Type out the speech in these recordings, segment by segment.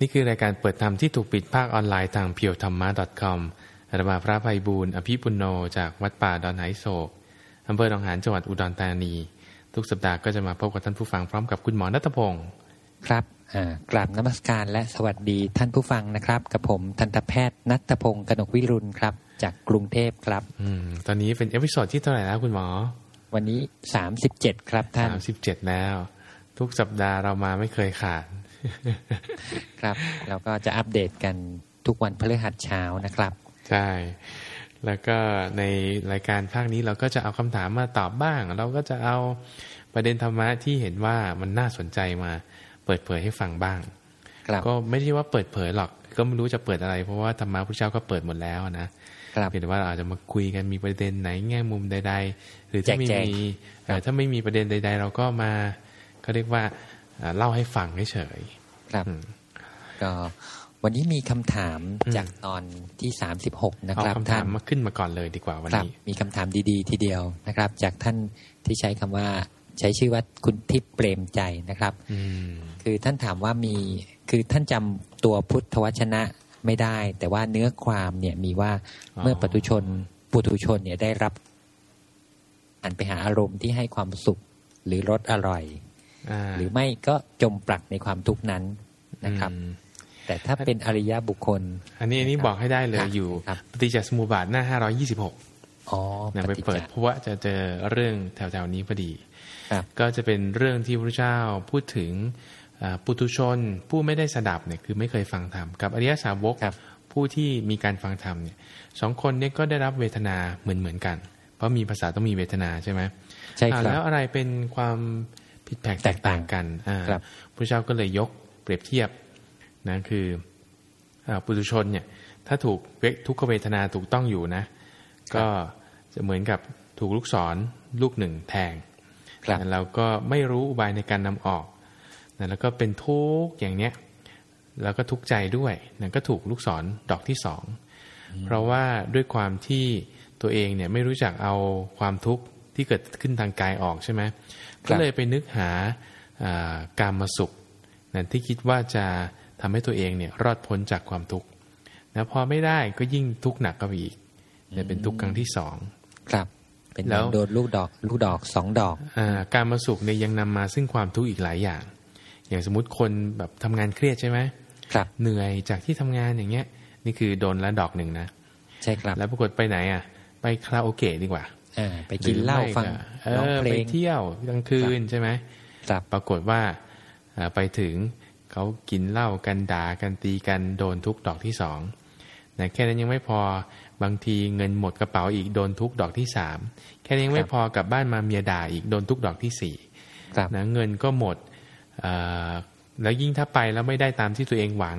นี่คือรายการเปิดธรรมที่ถูกปิดภาคออนไลน์ทางเพียวธรรมะ .com อาตมาพระไพบูลย์อภิปุณโณจากวัดป่าดอนหายโศกอำเภอหนองหานจังหวัดอุดรธานี ทุกสัปดาห์ก็จะมาพบกับท่านผู้ฟังพร้อมกับคุณหมอนัทพงศ์ครับกราบนมัสการและสวัสดีท่านผู้ฟังนะครับ กับผมทันตแพทย์นัทพงศ์กนกวิรุณครับ จากกรุงเทพครับอืมตอนนี้เป็น episode ที่เท่าไหร่แล้วคุณหมอ วันนี้สามสิบเจ็ดครับท่านสามสิบเจ็ดแล้ว ทุกสัปดาห์เรามาไม่เคยขาด ครับ เราก็จะอัปเดตกันทุกวันพฤหัสเช้านะครับ ใช่ แล้วก็ในรายการภาคนี้เราก็จะเอาคำถามมาตอบบ้าง เราก็จะเอาประเด็นธรรมะที่เห็นว่ามันน่าสนใจมาเปิดเผยให้ฟังบ้างครับก็ไม่ใช่ว่าเปิดเผยหรอก ก็ไม่รู้จะเปิดอะไร เพราะว่าธรรมะพระเจ้าก็เปิดหมดแล้วนะครับเพียงแต่ว่าเราอาจจะมาคุยกันมีประเด็นไหนแง่มุมใด ๆ หรือถ้าไม่แจกแจงมีเอ่อถ้าไม่มีประเด็นใด ๆ เราก็มาเขาเรียกว่า เอ่อเล่าให้ฟังเฉยครับอืมก็วันนี้มีคำถามอืมจากตอนที่สามสิบหกนะเอาครับคำถามมาขึ้นมาก่อนเลยดีกว่าวันครับนี้มีคำถามดีๆ ทีเดียวนะครับ จากท่านที่ใช้คำว่าใช้ชื่อว่าคุณทิพย์เปรมใจนะครับอืมคือท่านถามว่ามีคือท่านจำตัวพุทธวจนะไม่ได้ แต่ว่าเนื้อความเนี่ยมีว่าอ๋อเมื่อปุถุชนปุถุชนเนี่ยได้รับหันไปหาอารมณ์ที่ให้ความสุขหรือรสอร่อยอ่า หรือไม่ก็จมปลักในความทุกข์นั้นนะครับอืมแต่ถ้าเป็นอริยบุคคล อันนี้อันนี้ครับบอกให้ได้เลยครับอยู่ครับปฏิจจสมุปบาทหน้า526อ๋อนะไปฏิจจเปิดเพราะว่าจะเจอเรื่องแถวๆนี้พอดีครับก็จะเป็นเรื่องที่พระเจ้าพูดถึงอ่าปุถุชนผู้ไม่ได้สดับเนี่ยคือไม่เคยฟังธรรมกับอริยสาวกครับผู้ที่มีการฟังธรรมเนี่ยสองคนเนี่ยก็ได้รับเวทนาเหมือนเหมือนๆกัน เพราะมีภาษาต้องมีเวทนาใช่ไหมใช่คอ่ารัแล้บวอะไรเป็นความ ผิดแผกแตกต่างกันอ่าครับพระเจ้าก็เลยยกเปรียบเทียบนะคืออ่าปุถุชนเนี่ยถ้าถูกเวทุกขเวทนาถูกต้องอยู่นะ ก็จะเหมือนกับถูกลูกศรลูกหนึ่งแทงครับนะเราก็ไม่รู้อุบายในการนำออกนะแล้วก็เป็นทุกข์อย่างเนี้ยแล้วก็ทุกข์ใจด้วยนะก็ถูกลูกศรดอกที่สองเพราะว่าด้วยความที่ตัวเองเนี่ยไม่รู้จักเอาความทุกข์ ที่เกิดขึ้นทางกายออกใช่ไหมครับก็เลยไปนึกหาอ่าการมาสุขนะที่คิดว่าจะทำให้ตัวเองเนี่ยรอดพ้นจากความทุกข์นะพอไม่ได้ก็ยิ่งทุกข์หนักก็ไปอีกเนี่ยเป็นทุกข์ครั้งที่สองครับ เป็นแล้วโดนลูกดอกลูกดอกสองดอกอ่าการมาสุขเนี่ยยังนำมาซึ่งความทุกข์อีกหลายอย่าง อย่างสมมติคนแบบทำงานเครียดใช่ไหมครับ เหนื่อยจากที่ทำงานอย่างเงี้ย นี่คือโดนละดอกหนึ่งนะ ใช่ครับ แล้วปรากฏไปไหนอะ ไปคาราโอเกะดีกว่าอ่า ไปกินเหล้ารือไม่ฟังก็เอร้องอเพลไปงเที่ยวกลางคืนใช่ไหมครับปรากฏว่าอ่าไปถึงเขากินเหล้ากันด่ากันตีกันโดนทุกดอกที่สองนะแค่นั้นยังไม่พอบางทีเงินหมดกระเป๋าอีกโดนทุกดอกที่สามแค่นี้ยังไม่พอกลับบ้านมาเมียด่าอีกโดนทุกดอกที่สี่ครับนะเงินก็หมดเอ่อแล้วยิ่งถ้าไปแล้วไม่ได้ตามที่ตัวเองหวัง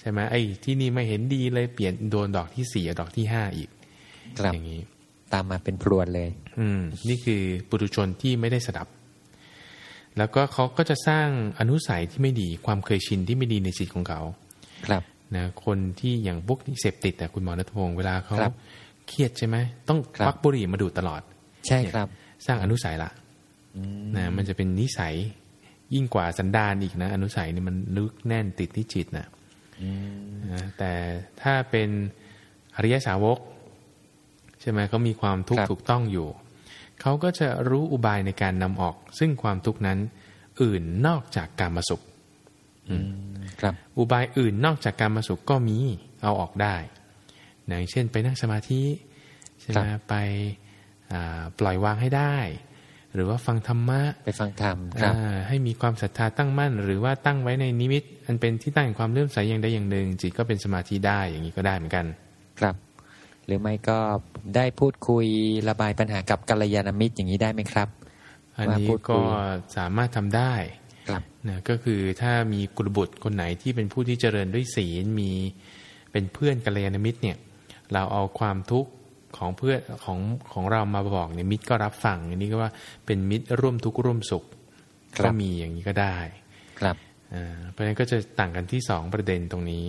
ใช่ไหมไอ้ที่นี่ไม่เห็นดีเลยเปลี่ยนโดนดอกที่สี่ดอกที่ห้าอีกครับอย่างนี้ ตามมาเป็นพรวนเลย อืม นี่คือปุถุชนที่ไม่ได้สดับ แล้วก็เขาก็จะสร้างอนุสัยที่ไม่ดีความเคยชินที่ไม่ดีในจิตของเขา ครับนะคนที่อย่างพวกที่เสพติดแต่คุณหมอรัตพงศ์เวลาเขาครับเครียดใช่ไหมต้องครับควักบุหรี่มาดูดตลอด ใช่ครับ สร้างอนุสัยละอืมนะมันจะเป็นนิสัยยิ่งกว่าสันดานอีกนะ อนุสัยนี่มันลึกแน่นติดที่จิตนะอืมนะแต่ถ้าเป็นอริยสาวก ใช่ไหมเขามีความทุกข์ถูกต้องอยู่ เขาก็จะรู้อุบายในการนำออก ซึ่งความทุกข์นั้น อื่นนอกจากการมาสุขอืมครับ อุบายอื่นนอกจากการมาสุขก็มีเอาออกได้นะอย่างเช่น ไปนั่งสมาธิใช่ไหมไปอ่าปล่อยวางให้ได้ หรือว่าฟังธรรมะไปฟังธรรมครับอ่าให้มีความศรัทธาตั้งมั่น หรือว่าตั้งไว้ในนิมิต อันเป็นที่ตั้งแห่งความเลื่อมใสอย่างใดอย่างหนึ่งจิตก็เป็นสมาธิได้อย่างนี้ก็ได้เหมือนกัน ครับ หรือไม่ก็ได้พูดคุยระบายปัญหากับกัลยาณมิตรอย่างนี้ได้ไหมครับ อันว่านี้พูดคุก็ยสามารถทำได้ครับนะก็คือถ้ามีกุลบุตรคนไหนที่เป็นผู้ที่เจริญด้วยศีลมีเป็นเพื่อนกัลยาณมิตรเนี่ย เราเอาความทุกข์ของเพื่อนของของเรามาบอกเนี่ยมิตรก็รับฟังอันนี้ก็ว่าเป็นมิตรร่วมทุกข์ร่วมสุขครัก็บมีอย่างนี้ก็ได้ ครับอ่าเพราะฉะนั้นก็จะต่างกันที่สองประเด็นตรงนี้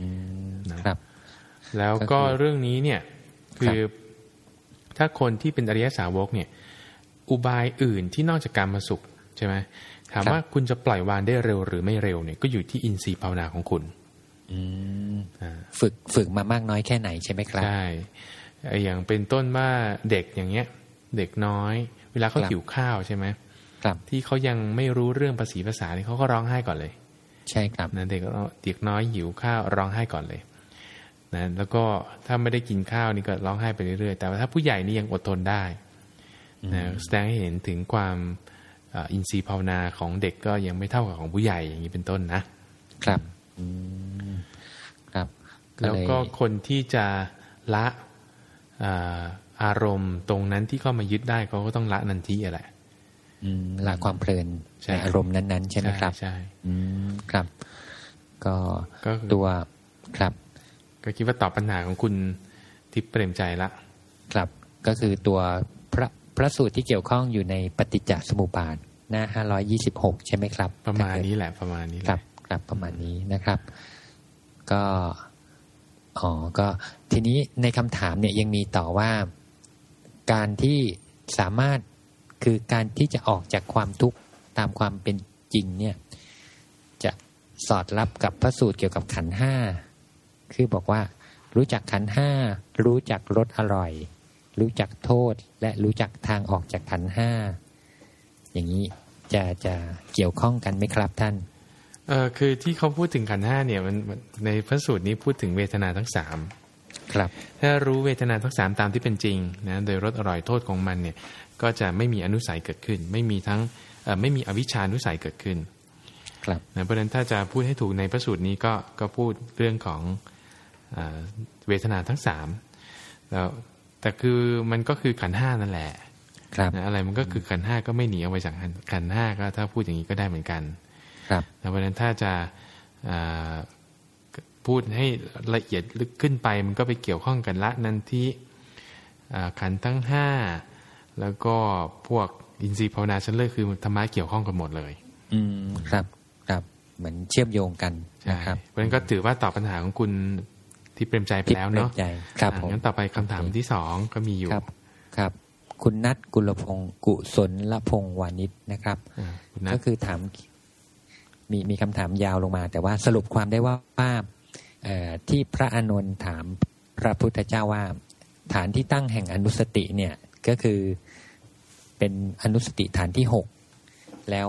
อืมนะครับ แล้วก็ก็คือเรื่องนี้เนี่ยคือถ้าคนที่เป็นอริยสาวกเนี่ย อุบายอื่นที่นอกจากการมาสุขใช่ไหมถามว่าคุณจะปล่อยวางได้เร็วหรือไม่เร็วเนี่ยก็อยู่ที่อินทรีย์ภาวนาของคุณอืมฝึกฝึกมามากน้อยแค่ไหนใช่ไหมครับใช่อย่างเป็นต้นว่าเด็กอย่างเงี้ย เด็กน้อย เวลาเขาหิวข้าวใช่ไหมครับ ที่เขายังไม่รู้เรื่องภาษีภาษานี่เขาก็ร้องไห้ก่อนเลย ใช่ครับนะเด็กเด็กน้อยหิวข้าวร้องไห้ก่อนเลย นะแล้วก็ถ้าไม่ได้กินข้าวนี่ก็ร้องไห้ไปเรื่อยๆ แต่ว่าถ้าผู้ใหญ่นี่ยังอดทนได้นะแสดงให้เห็นถึงความอินทรีย์ภาวนาของเด็กก็ยังไม่เท่ากับของผู้ใหญ่อย่างนี้เป็นต้นนะ ครับครับ แล้วก็คนที่จะละอารมณ์ตรงนั้นที่เข้ามายึดได้เขาก็ต้องละนันทีแหละละความเพลินในอารมณ์นั้น ๆ ใช่ไหมครับ ใช่ครับ ก็ตัวครับ ก็คิดว่าตอบปัญหาของคุณทิพเปรมใจละ ครับก็คือตัวพระพระสูตรที่เกี่ยวข้องอยู่ในปฏิจจสมุปบาทหน้าห้าร้อยยี่สิบหกใช่ไหมครับ ประมาณนี้แหละประมาณนี้ครับครับประมาณนี้นะครับ ก็อ๋อก็ทีนี้ในคำถามเนี่ยยังมีต่อว่า การที่สามารถคือการที่จะออกจากความทุกข์ตามความเป็นจริงเนี่ย จะสอดรับกับพระสูตรเกี่ยวกับขันห้า คือบอกว่า รู้จักขันห้ารู้จักรสอร่อย รู้จักโทษและรู้จักทางออกจากขันห้าอย่างนี้จะจะเกี่ยวข้องกันไหมครับท่านเออคือที่เขาพูดถึงขันห้าเนี่ยมันในพระสูตรนี้พูดถึงเวทนาทั้งสามครับ ถ้ารู้เวทนาทั้งสามตามที่เป็นจริงนะโดยรสอร่อยโทษของมันเนี่ยก็จะไม่มีอนุสัยเกิดขึ้น ไม่มีทั้งไม่มีอวิชานุสัยเกิดขึ้น ครับนะเพราะฉะนั้นถ้าจะพูดให้ถูกในพระสูตรนี้ก็ก็พูดเรื่องของ เวทนาทั้งสามแล้วแต่คือมันก็คือขันห้านั่นแหละครับนะอะไรมันก็คือขันห้าก็ไม่หนีเอาไปจากขันห้าก็ถ้าพูดอย่างนี้ก็ได้เหมือนกัน ครับเพราะฉะนั้นถ้าจะพูดให้ละเอียดลึกขึ้นไป มันก็ไปเกี่ยวข้องกันละนันที่ขันทั้งห้าแล้วก็พวกอินทรีย์ภาวนาชั้นเลิศคือธรรมะเกี่ยวข้องกันหมดเลย อืมครับครับเหมือนเชื่อมโยงกันนะครับเพราะฉะนั้นก็ถือว่าตอบปัญหาของคุณ ที่เปรมใจไปแล้วเนาะครับผมงั้นต่อไปคำถามที่สองก็มีอยู่ครับ ครับ คุณนัทกุลพงศ์กุศลละพงศ์วานิชนะครับ ก็คือถามมีมีคำถามยาวลงมา แต่ว่าสรุปความได้ว่าว่าที่พระอานนท์ถามพระพุทธเจ้าว่า ฐานที่ตั้งแห่งอนุสติเนี่ยก็คือเป็นอนุสติฐานที่หกแล้ว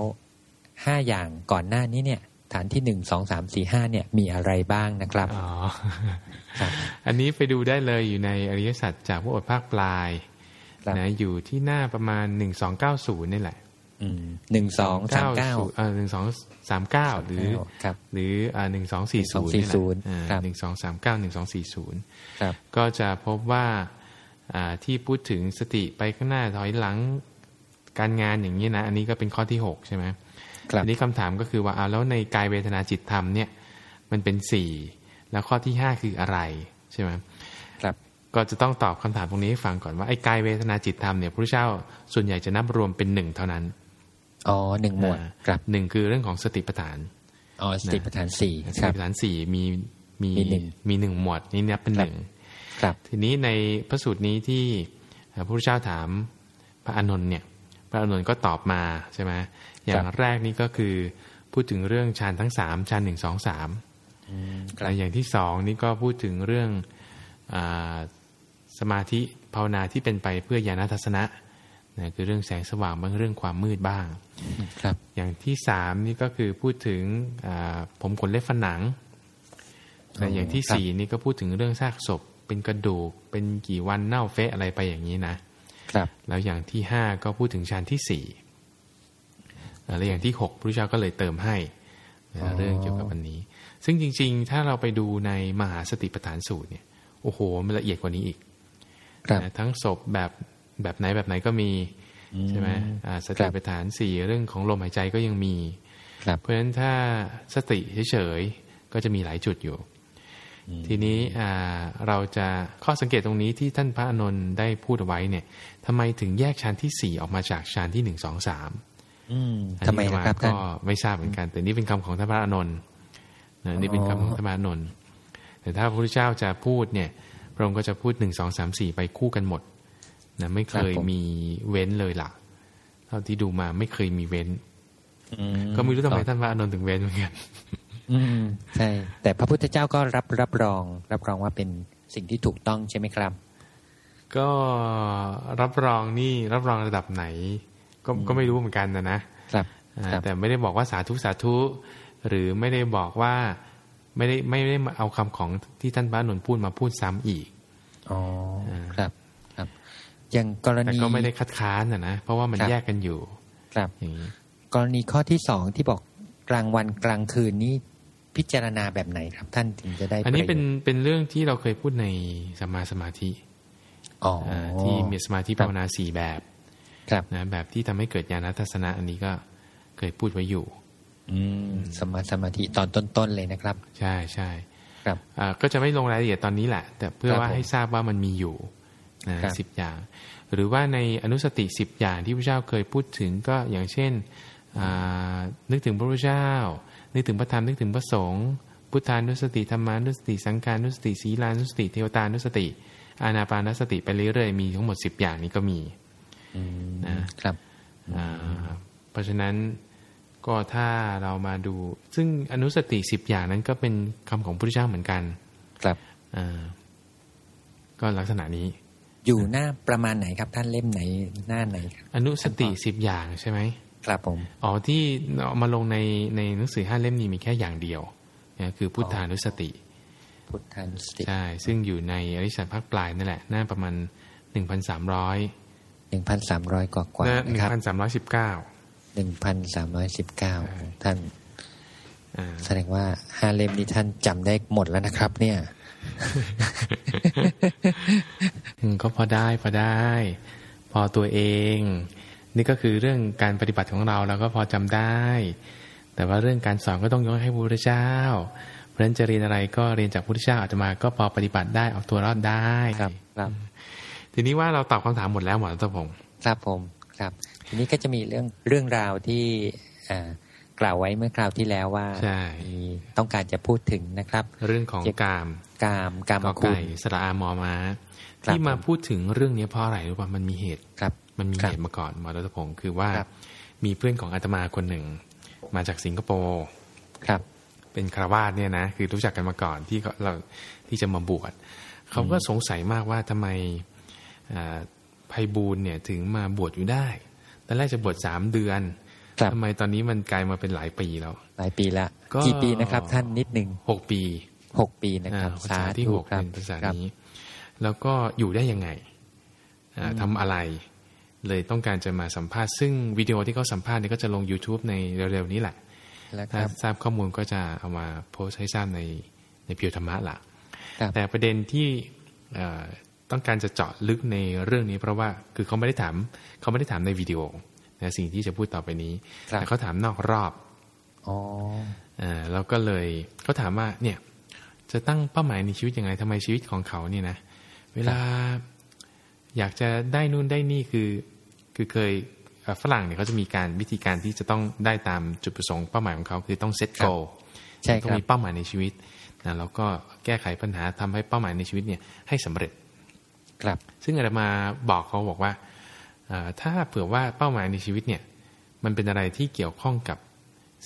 ห้าอย่างก่อนหน้านี้เนี่ย ฐานที่หนึ่งสองสามสี่ห้าเนี่ยมีอะไรบ้างนะครับอ๋ออันนี้ไปดูได้เลยอยู่ในอริยสัจจากพระโอษฐ์ภาคปลายนะอยู่ที่หน้าประมาณหนึ่งสองเก้าศูนย์นี่แหละหนึ่งสองสามเก้าเออหนึ่งสองสามเก้าหรือหรืออ่าหนึ่งสองสี่ศูนย์หนึ่งสองสามเก้าหนึ่งสองสี่ศูนย์ก็จะพบว่าที่พูดถึงสติไปข้างหน้าถอยหลังการงานอย่างนี้นะ อันนี้ก็เป็นข้อที่หกใช่ไหม อันนี้คำถามก็คือว่าเอาแล้วในกายเวทนาจิตธรรมเนี่ยมันเป็นสี่แล้วข้อที่ห้าคืออะไรใช่ไหมครับก็จะต้องตอบคำถามตรงนี้ให้ฟังก่อนว่าไอ้กายเวทนาจิตธรรมเนี่ยพระเจ้าส่วนใหญ่จะนับรวมเป็นหนึ่งเท่านั้นอ๋อหนึ่งหมวดครับหนึ่งคือเรื่องของสติปัฏฐานอ๋อสติปัฏฐานสี่สติปัฏฐานสี่มีมีมีหนึ่งหมวดนี่นับเป็นหนึ่งครับ ทีนี้ในพระสูตรนี้ที่พระพุทธเจ้าถามพระอานนท์เนี่ย พระอานนท์ก็ตอบมาใช่ไหม อย่างแรกนี่ก็คือพูดถึงเรื่องฌานทั้งสามฌานหนึ่งสองสามอย่างที่สองนี่ก็พูดถึงเรื่องอสมาธิภาวนาที่เป็นไปเพื่อญาณทัศนะนะคือเรื่องแสงสว่างบ้างเรื่องความมืดบ้างครับ อย่างที่สามนี่ก็คือพูดถึงผมขนเล็บฝันหนังอย่างที่สี่นี่ก็พูดถึงเรื่องซากศพ เป็นกระดูก เป็นกี่วันเน่าเฟะอะไรไปอย่างนี้นะครับ แล้วอย่างที่ห้าก็พูดถึงชั้นที่สี่ แล้วอย่างที่หกพระเจ้าก็เลยเติมให้เรื่องเกี่ยวกับอันนี้ ซึ่งจริง ๆ ถ้าเราไปดูในมหาสติปัฏฐานสูตรเนี่ยโอ้โหมันละเอียดกว่านี้อีกทั้งศพแบบแบบไหนแบบไหนก็มีใช่ไหมสติปัฏฐานสี่เรื่องของลมหายใจก็ยังมีเพราะฉะนั้นถ้าสติเฉยๆก็จะมีหลายจุดอยู่ ทีนี้เราจะข้อสังเกตตรงนี้ที่ท่านพระอนนท์ได้พูดเอาไว้เนี่ยทำไมถึงแยกชั้นที่สี่ออกมาจากชั้นที่หนึ่งสองสาม ทำไมครับก็ไม่ทราบเหมือนกัน แต่นี่เป็นคำของท่านพระอนนท์นี่เป็นคำของท่านพระอนนท์แต่ถ้าพระพุทธเจ้าจะพูดเนี่ย พระองค์ก็จะพูดหนึ่งสองสามสี่ไปคู่กันหมดนะไม่เคยมีเว้นเลยล่ะ เท่าที่ดูมาไม่เคยมีเว้นอืมก็ไม่รู้ทำไมท่านพระอานนท์ถึงเว้นเหมือนกันอืมใช่ แต่พระพุทธเจ้าก็รับรับรอง รับรองว่าเป็นสิ่งที่ถูกต้องใช่ไหมครับ ก็รับรองนี่รับรองระดับไหน ก็ก็ไม่รู้เหมือนกันนะนะครับอ่าครับแต่ไม่ได้บอกว่าสาธุสาธุ หรือไม่ได้บอกว่าไม่ได้ไม่ได้มาเอาคำของที่ท่านพระอานนท์พูดมาพูดซ้ำอีกอ๋อครับครับ อย่างกรแต่ณีก็ไม่ได้คัดค้านนะนะเพราะว่ามันครับแยกกันอยู่ ครับอย่างนี้กรณีข้อที่สองที่บอกกลางวันกลางคืนนี้พิจารณาแบบไหนครับ ท่านถึงจะได้ อันนี้ระโยชเป็นเป็นเรื่องที่เราเคยพูดในสมมาสมาธิอ๋ออาที่มีสมาธิภาวนาสี่แบบครับ นะแบบที่ทำให้เกิดญาณทัศนะอันนี้ก็เคยพูดไว้อยู่ อืมสมาสมาธิตอนต้นๆเลยนะครับ ใช่ใช่ครับอ่าก็จะไม่ลงรายละเอียดตอนนี้แหละ แต่เพื่อครับว่าผมให้ทราบว่ามันมีอยู่นะครับสิบอย่าง หรือว่าในอนุสติสิบอย่างที่พระเจ้าเคยพูดถึงก็อย่างเช่นอ่านึกถึงพระพุทธเจ้า นึกถึงพระธรรมนึกถึงพระสงฆ์พุทธานุสติธรรมานุสติ สังการนุสติศีลานุสติ เทวตานุสติ อานาปานสติไปเรื่อยๆมีทั้งหมดสิบอย่างนี้ก็มีอืม นะครับอ่าเพราะฉะนั้นก็ถ้าเรามาดู ซึ่งอนุสติสิบอย่างนั้นก็เป็นคำของพระพุทธเจ้าเหมือนกัน ครับอ่าก็ลักษณะนี้ อยู่หน้าประมาณไหนครับ ท่านเล่มไหนหน้าไหนครับอนุสติสิบอย่างใช่ไหมครับผมอ๋อที่เอามาลงในในหนังสือห้าเล่มนี้มีแค่อย่างเดียวนะคือพุทธานุสติ พุทธานุสติใช่ซึ่งอยู่ในอริสัตภาคปลายนั่นแหละหน้าประมาณหนึ่งพันสามร้อย หนึ่งพันสามร้อยกว่ากว่าหนะนึ่งครับพันสามร้อยสิบเก้าหนึ่งพันสามร้อยสิบเก้าท่านอ่าแสดงว่าห้าเล่มนี้ท่านจำได้หมดแล้วนะครับ เนี่ยอืมก็พอได้พอได้ พอตัวเอง นี่ก็คือเรื่องการปฏิบัติของเราเราก็พอจำได้ แต่ว่าเรื่องการสอนก็ต้องยกให้พระพุทธเจ้าเพราะฉะนั้นจะเรียนอะไรก็เรียนจากพระพุทธเจ้าอาตมาก็พอปฏิบัติได้เอาตัวรอดได้ครับครับ ทีนี้ว่าเราตอบคำถามหมดแล้วหมอรัตพงศ์ครับผมครับ ทีนี้ก็จะมีเรื่องเรื่องราวที่อ่ากล่าวไว้เมื่อคราวที่แล้วว่าใช่มีต้องการจะพูดถึงนะครับ เรื่องของเกี่ยวกามกามกามกอคุไก่ณสระอามอมาครับที่มาผมพูดถึงเรื่องนี้เพราะอะไรรู้ป่ะมันมีเหตุครับ มันมีครับเหตุมาก่อนหมอรัตพงศ์คือว่าครับมีเพื่อนของอาตมาคนหนึ่ง มาจากสิงคโปร์ครับเป็นคราวาสเนี่ยนะคือรู้จักกันมาก่อนที่เขาเราที่จะมาบวชเขาก็สงสัยมากว่าทำไม ไพบูลย์เนี่ยถึงมาบวชอยู่ได้ตอนแรกจะบวชสามเดือนครับทำไมตอนนี้มันกลายมาเป็นหลายปีแล้ว หลายปีละก็กี่ปีนะครับ ท่านนิดหนึ่งหกปีหกปีนะครับอ่าภาษาที่หกครับเป็นภาษาครับนี้ แล้วก็อยู่ได้ยังไงอ่าทำอะไร เลยต้องการจะมาสัมภาษณ์ซึ่งวิดีโอที่เขาสัมภาษณ์เนี่ยก็จะลง YouTube ในเร็วๆนี้แหละแล้วคถ้ารับทราบข้อมูลก็จะเอามาโพสต์ให้ทราบในในพิวธรรมะละครับแต่ประเด็นที่เอ่อ ต้องการจะเจาะลึกในเรื่องนี้ เพราะว่าคือเขาไม่ได้ถามเขาไม่ได้ถามในวิดีโอนะสิ่งที่จะพูดต่อไปนี้ครับแต่เขาถามนอกรอบอ๋ออ่าแล้วก็เลยเขาถามว่าเนี่ยจะตั้งเป้าหมายในชีวิตยังไงทำไมชีวิตของเขาเนี่ยนะเวลาอยากจะได้นู่นได้นี่คือ คือเคยเอ่อฝรั่งเนี่ยเขาจะมีการวิธีการที่จะต้องได้ตามจุดประสงค์เป้าหมายของเขาคือต้องเซตครับโกใช่ต้อคงรับมีเป้าหมายในชีวิตนะแล้วก็แก้ไขปัญหาทำให้เป้าหมายในชีวิตเนี่ยให้สำเร็จ ครับ ซึ่งอาตมาบอกเขาบอกว่าเอ่อถ้าเผื่อว่าเป้าหมายในชีวิตเนี่ย มันเป็นอะไรที่เกี่ยวข้องกับ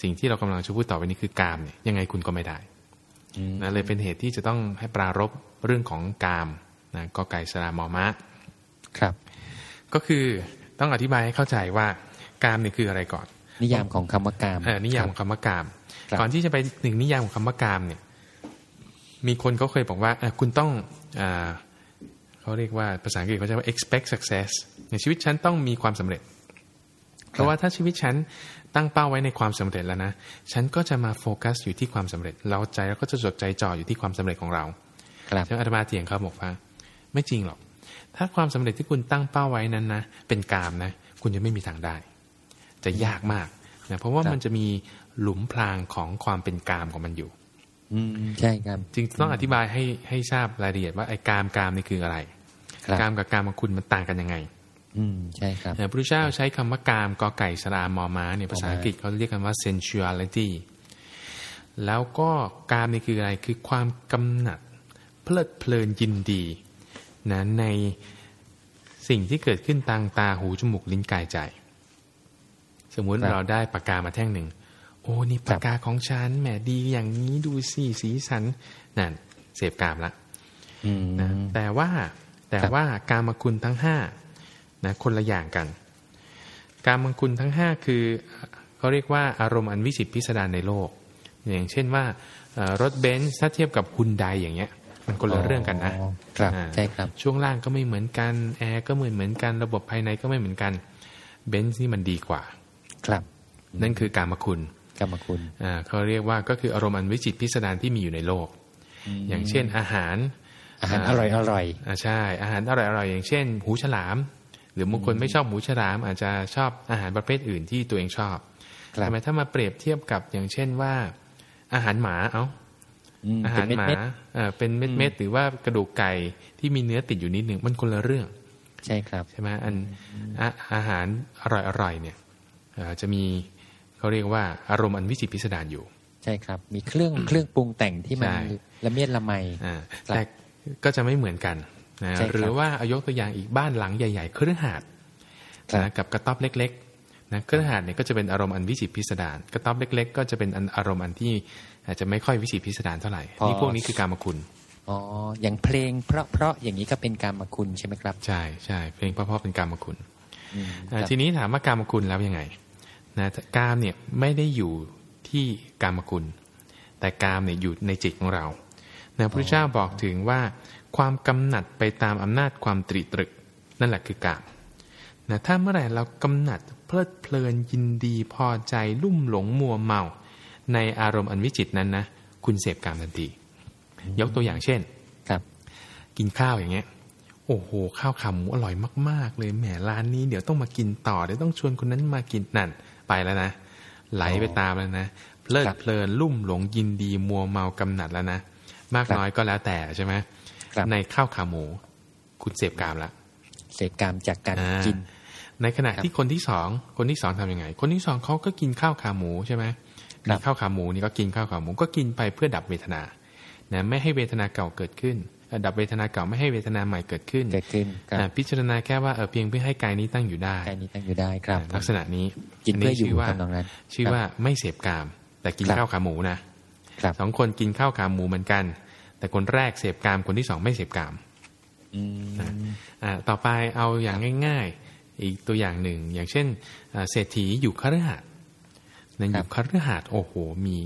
สิ่งที่เรากำลังจะพูดต่อไปนี้คือกามเนี่ยยังไงคุณก็ไม่ได้อืมนะเลยเป็นเหตุที่จะต้องให้ปรารบเรื่องของกามนะกอไก่สรามอมะครับ ก็คือต้องอธิบายให้เข้าใจว่ากามเนี่ยคืออะไรก่อน นิยามของคำว่ากามเออนิยามของคำว่ากามครับก่อนที่จะไปถึงนิยามของคำว่ากามเนี่ย มีคนเขาเคยบอกว่าเอ่อคุณต้องอา เขาเรียกว่าภาษาอังกฤษเขาจะว่า expect success ในชีวิตฉันต้องมีความสำเร็จ เพราะว่าถ้าชีวิตฉันตั้งเป้าไว้ในความสำเร็จแล้วนะ ฉันก็จะมาโฟกัสอยู่ที่ความสำเร็จ เราใจเราก็จะจดใจจ่ออยู่ที่ความสำเร็จของเราครับซึ่งอาตมาเถียงเขาบอกว่า ไม่จริงหรอก ถ้าความสำเร็จที่คุณตั้งเป้าไว้นั้นนะ เป็นกามนะ คุณจะไม่มีทางได้ จะยากมากนะ เพราะว่าครับมันจะมีหลุมพรางของความเป็นกามของมันอยู่อืมใช่ครับ จึงต้องอธิบายให้ให้ทราบรายละเอียดว่าไอ้กามกามนี่คืออะไรครับ กามกับกามของคุณมันต่างกันยังไง อืมใช่ครับพระพุทธเจ้าใช้คำว่ากามกอไก่สรามอม้าเนี่ยภาษาอังกฤษเขาเรียกกันว่า sensuality แล้วก็กามนี่คืออะไรคือความกำหนัด เพลิดเพลินยินดีนะในสิ่งที่เกิดขึ้นทางตาหูจมูกลิ้นกายใจ สมมุติครับเราได้ปากกามาแท่งหนึ่ง โอ้นี่ปากกาของฉันแหมดีอย่างนี้ดูสิสีสันนั่นเสพกามละอืมนะแต่ว่า แต่ครับว่ากามคุณทั้งห้านะคนละอย่างกัน กามคุณทั้งห้าคือเขาเรียกว่าอารมณ์อันวิจิตรพิสดารในโลก อย่างเช่นว่าเอ่อรถเบนซ์ถ้าเทียบกับฮุนไดอย่างเงี้ยมันคนละเรื่องกันนะครับอ่าใช่ครับช่วงล่างก็ไม่เหมือนกันแอร์ก็เหมือนเหมือนกันระบบภายในก็ไม่เหมือนกันเบนซ์นี่มันดีกว่า ครับ นั่นคือกามคุณกรรมคุณอ่าเขาเรียกว่าก็คืออารมณ์อันวิจิตรพิสดารที่มีอยู่ในโลก อย่างเช่นอาหาร อาหารอร่อยอร่อยอ่าใช่ อาหารอร่อยๆอย่างเช่น หูฉลาม หรือบางคนไม่ชอบหูฉลาม อาจจะชอบอาหารประเภทอื่นที่ตัวเองชอบครับทำไมถ้ามาเปรียบเทียบกับอย่างเช่นว่า อาหารหมาเอาอืมอาหารเป็นหมาเม็ดเอ่อเป็นเม็ดเม็ดๆหรือว่ากระดูกไก่ที่มีเนื้อติดอยู่นิดหนึ่งมันคนละเรื่องๆใช่ครับใช่ไหมอันอาอาหารอร่อยๆเนี่ยเอ่อจะมีเขาเรียกว่าอารมณ์อันวิจิตรพิสดารอยู่ ใช่ครับ มีเครื่องเครื่องปรุงแต่งที่มันใช่ละเมียดละไมอ่าครับแต่ ก็จะไม่เหมือนกันนะใช่ครับหรือว่าเอายกตัวอย่างอีกบ้านหลังใหญ่ๆเครือหาดครับนะกับกระต๊อบเล็กๆนะเครือหาดเนี่ยก็จะเป็นอารมณ์อันวิจิตรพิสดารกระต๊อบเล็ก ๆ ก็จะเป็นอันอารมณ์อันที่อาจจะไม่ค่อยวิจิตรพิสดารเท่าไหร่นี่พวกนี้คือการมคุณอ๋ออย่างเพลงเพราะเพราะอย่างนี้ก็เป็นกรรมคุณใช่ไหมครับ ใช่ใช่เพลงเพราะๆเป็นการมคุณอืมอ่าครับทีนี้ถามว่าการมคุณแล้วยังไงนะกามเนี่ยไม่ได้อยู่ที่การมคุณ แต่กามเนี่ยอยู่ในจิตของเรา นะพระพุทธเจ้าบอกถึงว่าความกำหนัดไปตามอำนาจความตรีตรึก นั่นแหละคือกามนะถ้าเมื่อไหร่เรากำหนัดเพลิดเพลินยินดีพอใจลุ่มหลงมัวเมา ในอารมณ์อันวิจิตรนั้นนะคุณเสพกามทันที ยกตัวอย่างเช่นครับ กินข้าวอย่างเงี้ย โอ้โห ข้าวขาหมูอร่อยมาก ๆ เลยแหมร้านนี้เดี๋ยวต้องมากินต่อเดี๋ยวต้องชวนคนนั้นมากินนั่นไปแล้วนะไหลไปตามแล้วนะเพลิดครับเพลินลุ่มหลงยินดีมัวเมากำหนัดแล้วนะ มากครับน้อยก็แล้วแต่ใช่ไหมครับในข้าวขาหมู คุณเสพกามละเสพกรรมจากการอ่ากิน ในขณะครับที่คนที่สองคนที่สองทำยังไง คนที่สองเขาก็กินข้าวขาหมูใช่ไหมครัมีบข้าวขาหมูนี่ก็กินข้าวขาหมูก็กินไปเพื่อดับเวทนานะไม่ให้เวทนาเก่าเกิดขึ้นเอ่อดับเวทนาเก่าไม่ให้เวทนาใหม่เกิดขึ้นเกิดขึ้นครับอ่าพิจารณาแค่ว่าเออเพียงเพื่อให้กายนี้ตั้งอยู่ได้กายนี้ตั้งอยู่ได้ครับ ลักษณะนี้กินเพื่ออยู่ชื่อว่าทำนองนั้นชื่อว่าไม่เสพกาม แต่กินครับข้าวขาหมูนะครับสองคนกินข้าวขาหมูเหมือนกัน แต่คนแรกเสพกามคนที่สองไม่เสพกามอืมอ่าต่อไปเอาอย่างง่าย ๆ อีกตัวอย่างหนึ่ง อย่างเช่นอ่าเศรษฐีอยู่คฤหาสน์นั่นอยู่คฤหาสน์โอ้โห มี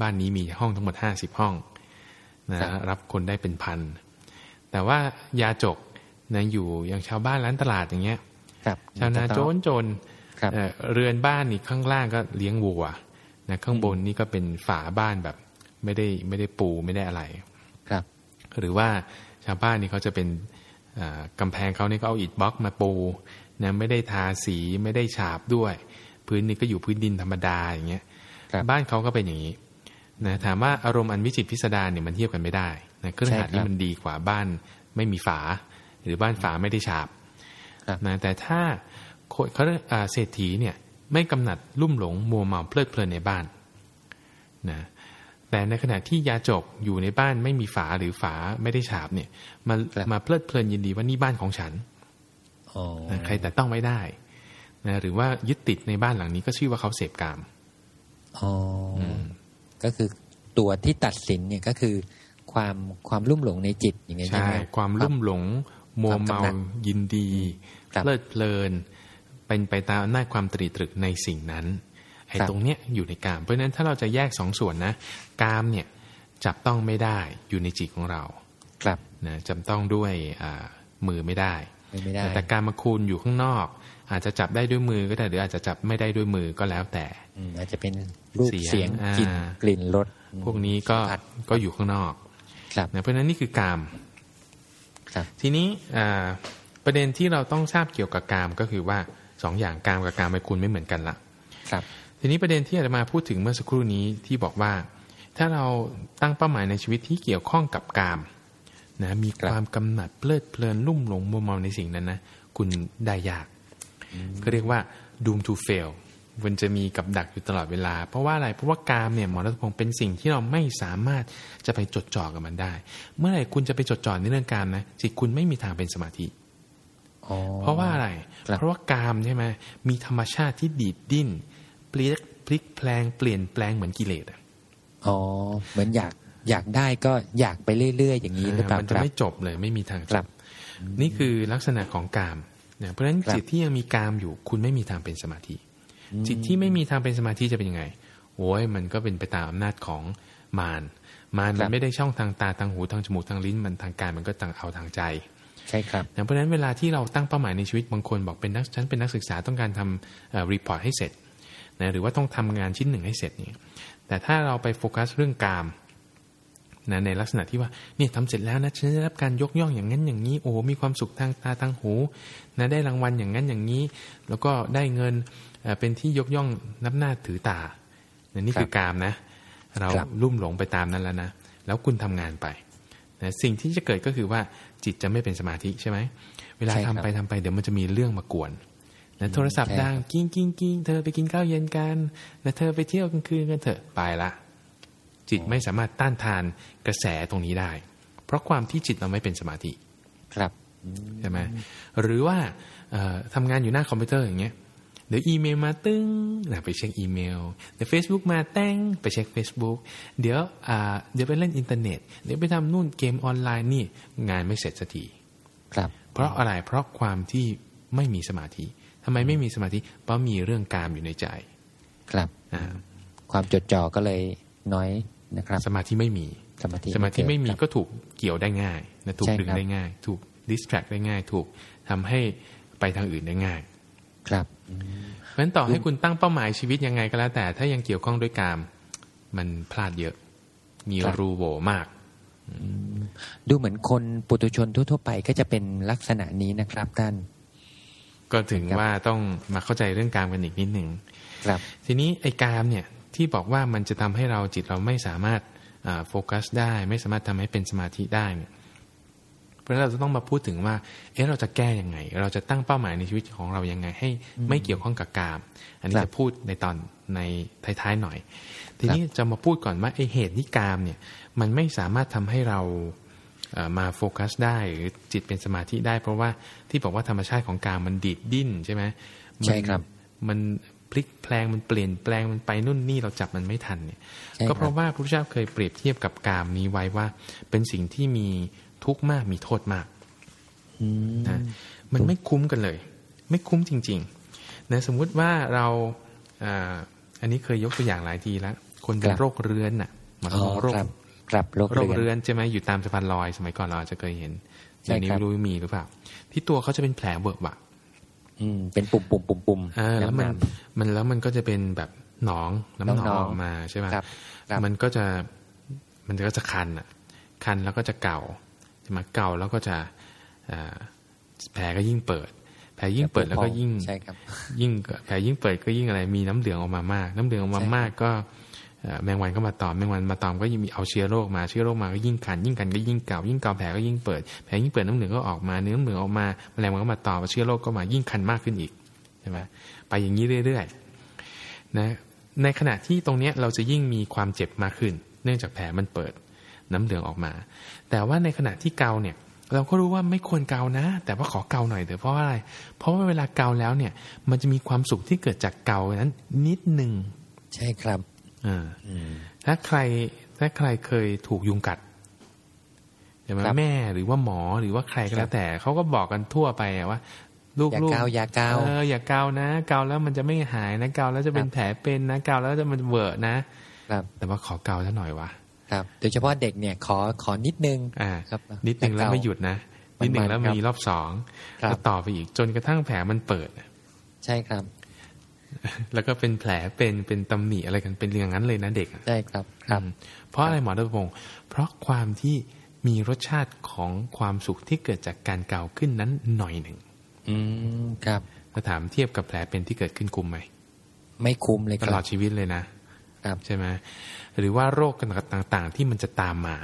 บ้านนี้มีห้องทั้งหมดห้าสิบห้องนะรับคนได้เป็นพัน แต่ว่ายาจกนะอยู่อย่างชาวบ้านร้านตลาดอย่างเงี้ยครับชาวนาโจนจนครับเอ่อเรือนบ้านนี่ข้างล่างก็เลี้ยงวัวนะข้างบนนี่ก็เป็นฝาบ้านแบบไม่ได้ไม่ได้ปูไม่ได้อะไรครับ หรือว่าชาวบ้านนี่เขาจะเป็นอ่ากำแพงเขานี่ก็เอาอิฐบล็อกมาปูนะไม่ได้ทาสีไม่ได้ฉาบด้วย พื้นนี่ก็อยู่พื้นดินธรรมดาอย่างเงี้ยครับบ้านเขาก็เป็นอย่างนี้นะถามว่าอารมณ์อันวิจิตรพิสดารเนี่ยมันเทียบกันไม่ได้นะเครื่องหัดนี่มันดีกว่าบ้านไม่มีฝา หรือบ้านฝาไม่ได้ฉาบครับนะแต่ถ้าคนเขาเรียกอ่าเศรษฐีเนี่ยไม่กำหนัดลุ่มหลงมัวเมาเพลิดเพลินในบ้านนะ แต่ในขณะที่ยาจกอยู่ในบ้านไม่มีฝาหรือฝาไม่ได้ฉาบเนี่ยมาครับมาเพลิดเพลินยินดีว่านี่บ้านของฉันอ๋อนะใครแต่ต้องไม่ได้นะหรือว่ายึดติดในบ้านหลังนี้ก็ชื่อว่าเขาเสพกามอ๋ออก็คือตัวที่ตัดสินเนี่ยก็คือ ความความลุ่มหลงในจิตอย่างเงี้ยใช่ใช่ไหมความลุ่มหลงมัวเมาความกำหนัดยินดีครับเพลิดเพลินเป็นไปตามอำนาจความตรีตรึกในสิ่งนั้นไอ้ครับตรงเนี้ยอยู่ในกาม เพราะฉะนั้นถ้าเราจะแยกสองส่วนนะกามเนี่ยจับต้องไม่ได้อยู่ในจิตของเรา ครับนะจำต้องด้วยอ่ามือไม่ได้ไม่ได้ แต่การมาคูณอยู่ข้างนอก อาจจะจับได้ด้วยมือก็ได้หรืออาจจะจับไม่ได้ด้วยมือก็แล้วแต่อืมอาจจะเป็นรูปเสีเสียยงงอ่ากลิ่นกลิ่นรสพวกนี้ก็สัมผัสก็อยู่ข้างนอก ครับนะเพราะฉะนั้นนี่คือกามครับทีนี้อ่าประเด็นที่เราต้องทราบเกี่ยวกับกามก็คือว่าสองอย่างกามกับกามไปคุณไม่เหมือนกันละครับ ทีนี้ประเด็นที่อาจจะมาพูดถึงเมื่อสักครู่นี้ที่บอกว่า ถ้าเราตั้งเป้าหมายในชีวิตที่เกี่ยวข้องกับกามนะมีครับความกำหนัดเพลิดเพลินลุ่มหลงมัวเมาในสิ่งนั้นนะคุณได้ยากก็เรียกว่า doom to fail มันจะมีกับดักอยู่ตลอดเวลา เพราะว่าอะไร เพราะว่ากามเนี่ยหมอรัตพงศ์เป็นสิ่งที่เราไม่สามารถจะไปจดจ่อกับมันได้ เมื่อไหร่คุณจะไปจดจ่อในเรื่องกามนะจิตคุณไม่มีทางเป็นสมาธิอ๋อเพราะว่าอะไรครับเพราะว่ากามใช่ไหมมีธรรมชาติที่ดีดดิ้น พลิกพลิกแปลงเปลี่ยนแปลงเหมือนกิเลสอะอ๋อเหมือนอยากอยากได้ก็อยากไปเรื่อยๆอย่างนี้หรือเปล่ามันคจะรับไม่จบเลยไม่มีทางจครับบนี่คือลักษณะของกามนะเพราะฉะนั้นครับจิตที่ยังมีกามอยู่ คุณไม่มีทางเป็นสมาธิ จิตที่ไม่มีทางเป็นสมาธิจะเป็นยังไงโอ้ยมันก็เป็นไปตามอำนาจของมารมารครัมันบไม่ได้ช่องทางตาทางหูทางจมูกทางลิ้นมันทางกายมันก็ทางเอาทางใจใช่ครับนะเพราะฉะนั้นเวลาที่เราตั้งเป้าหมายในชีวิตบางคนบอกเป็นนักฉันเป็นนักศึกษาต้องการทำ report ให้เสร็จ นะหรือว่าต้องทำงานชิ้นหนึ่งให้เสร็จเนี่ยแต่ถ้าเราไปโฟกัสเรื่องกามนะในลักษณะที่ว่าเนี่ยทำเสร็จแล้วนะฉันได้รับการยกย่องอย่างนั้นอย่างนี้โอ้มีความสุขทางตาทางหูนะได้รางวัลอย่างนั้นอย่างนี้ แล้วก็ได้เงินเอ่อเป็นที่ยกย่องนับหน้าถือตานะนี่คือกามนะ เราครับลุ่มหลงไปตามนั้นแล้วนะแล้วคุณทำงานไปนะสิ่งที่จะเกิดก็คือว่าจิตจะไม่เป็นสมาธิใช่ไหมเวลาใช่ครับทำบไปทำไปเดี๋ยวมันจะมีเรื่องมากวน นะโทรศัพท์ใช่ครับดังกิ้งกิ้งกิ้งเธอไปกินข้าวเย็นกันนะเธอไปเที่ยวกลางคืนกันเถอะไปละ จิตไม่สามารถต้านทานกระแสตรงนี้ได้ เพราะความที่จิตเราไม่เป็นสมาธิ ครับใช่ไหมหรือว่าเอ่อทำงานอยู่หน้าคอมพิวเตอร์อย่างเงี้ยเดี๋ยวอีเมลมาตึ้งนะไปเช็คอีเมล เดี๋ยว Facebook มาแต้งไปเช็ค Facebook เดี๋ยวอ่าเดี๋ยวไปเล่นอินเทอร์เน็ต เดี๋ยวไปทำนู่นเกมออนไลน์นี่งานไม่เสร็จสักทีครับ เพราะอะไรเพราะความที่ไม่มีสมาธิ ทำไมไม่มีสมาธิเพราะมีเรื่องกามอยู่ในใจ ครับอ่าความจดจ่อก็เลยน้อยนะครับ สมาธิไม่มีสมาธิสมาธิไม่มีครับก็ถูกเกี่ยวได้ง่ายนะถูกใช่ดึงครับได้ง่าย ถูก distract ได้ง่าย ถูกทำให้ไปทางอื่นได้ง่าย ครับเพราะฉะนั้นต่อให้คุณตั้งเป้าหมายชีวิตยังไงก็แล้ว แต่ถ้ายังเกี่ยวข้องด้วยกาม มันพลาดเยอะ มีครับรูโหวมากดูเหมือนคนปุถุชนทั่วๆไปก็จะเป็นลักษณะนี้นะครับท่าน ก็ถึงครับว่าต้องมาเข้าใจเรื่องกามกันอีกนิดหนึ่งครับ ทีนี้ไอ้กามเนี่ยที่บอกว่ามันจะทำให้เราจิตเราไม่สามารถอ่าโฟกัสได้ ไม่สามารถทำให้เป็นสมาธิได้เนี่ยเพราะฉะนั้นเราจะต้องมาพูดถึงว่า เอ๊ะเราจะแก้ยังไง เราจะตั้งเป้าหมายในชีวิตของเรายังไง ให้ไม่เกี่ยวข้องกับกาม อันนี้ครับจะพูดในตอนในท้ายๆหน่อย ทีนี้จะมาพูดก่อนว่าไอ้เหตุที่กามเนี่ย มันไม่สามารถทำให้เราเอ่อ มาโฟกัสได้หรือจิตเป็นสมาธิได้ เพราะว่าที่บอกว่าธรรมชาติของกามมันดีดดิ้นใช่ไหมมันใช่ครับ มันพลิกแปลงมันเปลี่ยนแปลงมันไปนู่นนี่เราจับมันไม่ทันเนี่ยใช่ครับก็เพราะว่าพระพุทธเจ้าเคยเปรียบเทียบกับกามนี้ไว้ว่า เป็นสิ่งที่มีทุกข์มากมีโทษมากอืมนะมันไม่คุ้มกันเลย ไม่คุ้มจริงๆนะสมมุติว่าเราอ่าอันนี้เคยยกตัวอย่างหลายทีแล้ว คนเป็นโรคเรื้อนน่ะหมายอ๋ถึองโรค ครับครับโรคโรคเรื้เรื้ออนนใช่ไหมอยู่ตามสะพานลอยสมัยก่อนเราอาจจะเคยเห็นใช่เดี๋ยวนี้ครับไม่รู้มีหรือเปล่า ที่ตัวเขาจะเป็นแผลเบิกบะอืมเป็นปุ่มปุ่มปุ่มปุ่มอ่าแล้วมันน้ำมันแล้วมันก็จะเป็นแบบหนองน้ำหนน้ำหนอองงออกมาใช่ไหมครับครับมันก็จะมันก็จะคันอะ คันแล้วก็จะเก่าใช่ไหมเก่าแล้วก็จะอ่าแผลก็ยิ่งเปิด แผลยิ่งเปิดแล้วก็ยิ่งใช่ครับยิ่งแผลยิ่งเปิดก็ยิ่งอะไร มีน้ำเหลืองออกมามาก น้ำเหลืองออกมาใช่มากก็เอ่อ แมงวันก็มาตอมแมงวันมาตอมก็ยิ่งมีเอาเชื้อโรคมาเชื้อโรคมาก็ยิ่งคันยิ่งคันก็ยิ่งเก่ายิ่งเก่าแผลก็ยิ่งเปิดแผลยิ่งเปิดน้ำเหลืองก็ออกมาเนื้อเหลืองออกมาแมลงวันก็มาตอมเชื้อโรคก็มายิ่งคันมากขึ้นอีกใช่ไหมไปอย่างนี้เรื่อยๆนะในขณะที่ตรงเนี้ยเราจะยิ่งมีความเจ็บมากขึ้น เนื่องจากแผลมันเปิดน้ำเหลืองออกมา แต่ว่าในขณะที่เกาเนี่ยเราก็รู้ว่าไม่ควรเกานะ แต่ว่าขอเกาหน่อยเถอะเพราะว่าอะไร เพราะว่าเวลาเกาแล้วเนี่ย มันจะมีความสุขที่เกิดจากเกานั้นนิดหนึ่งใช่ครับ ถ้าใครถ้าใครเคยถูกยุงกัดใช่ไหมครับแม่หรือว่าหมอหรือว่าใครก็แล้วแต่เขาก็บอกกันทั่วไปอะว่า ลูกอย่าลูกเกาอย่าเกาเอออย่าเกานะเกาแล้วมันจะไม่หายนะเกาแล้วจะเป็นครับแผลเป็นนะเกาแล้วจะมันเวอะนะ ครับ แต่ว่าขอเกาซะหน่อยวะครับ โดยเฉพาะเด็กเนี่ยขอขอนิดนึงอ่าครับ นิดหนึ่งแล้วไม่หยุดนะมันนิดหนึ่งแล้วครับมีรอบสองครับแล้วต่อไปอีกจนกระทั่งแผลมันเปิด ใช่ครับ แล้วก็เป็นแผลเป็นเป็นตำหนิอะไรกันเป็นอย่างนั้นเลยนะเด็กอะใช่ครับครับอืมเพราะอะไรหมอรัตพงศ์เพราะความที่มีรสชาติของความสุขที่เกิดจากการเกาขึ้นนั้นหน่อยหนึ่งอืมครับถ้าถามเทียบกับแผลเป็นที่เกิดขึ้นคุมไหมไม่คุ้มเลยตคลรัอบดชีวิตเลยนะครับใช่ไหมหรือว่าโรคต่างๆ ที่มันจะตามมา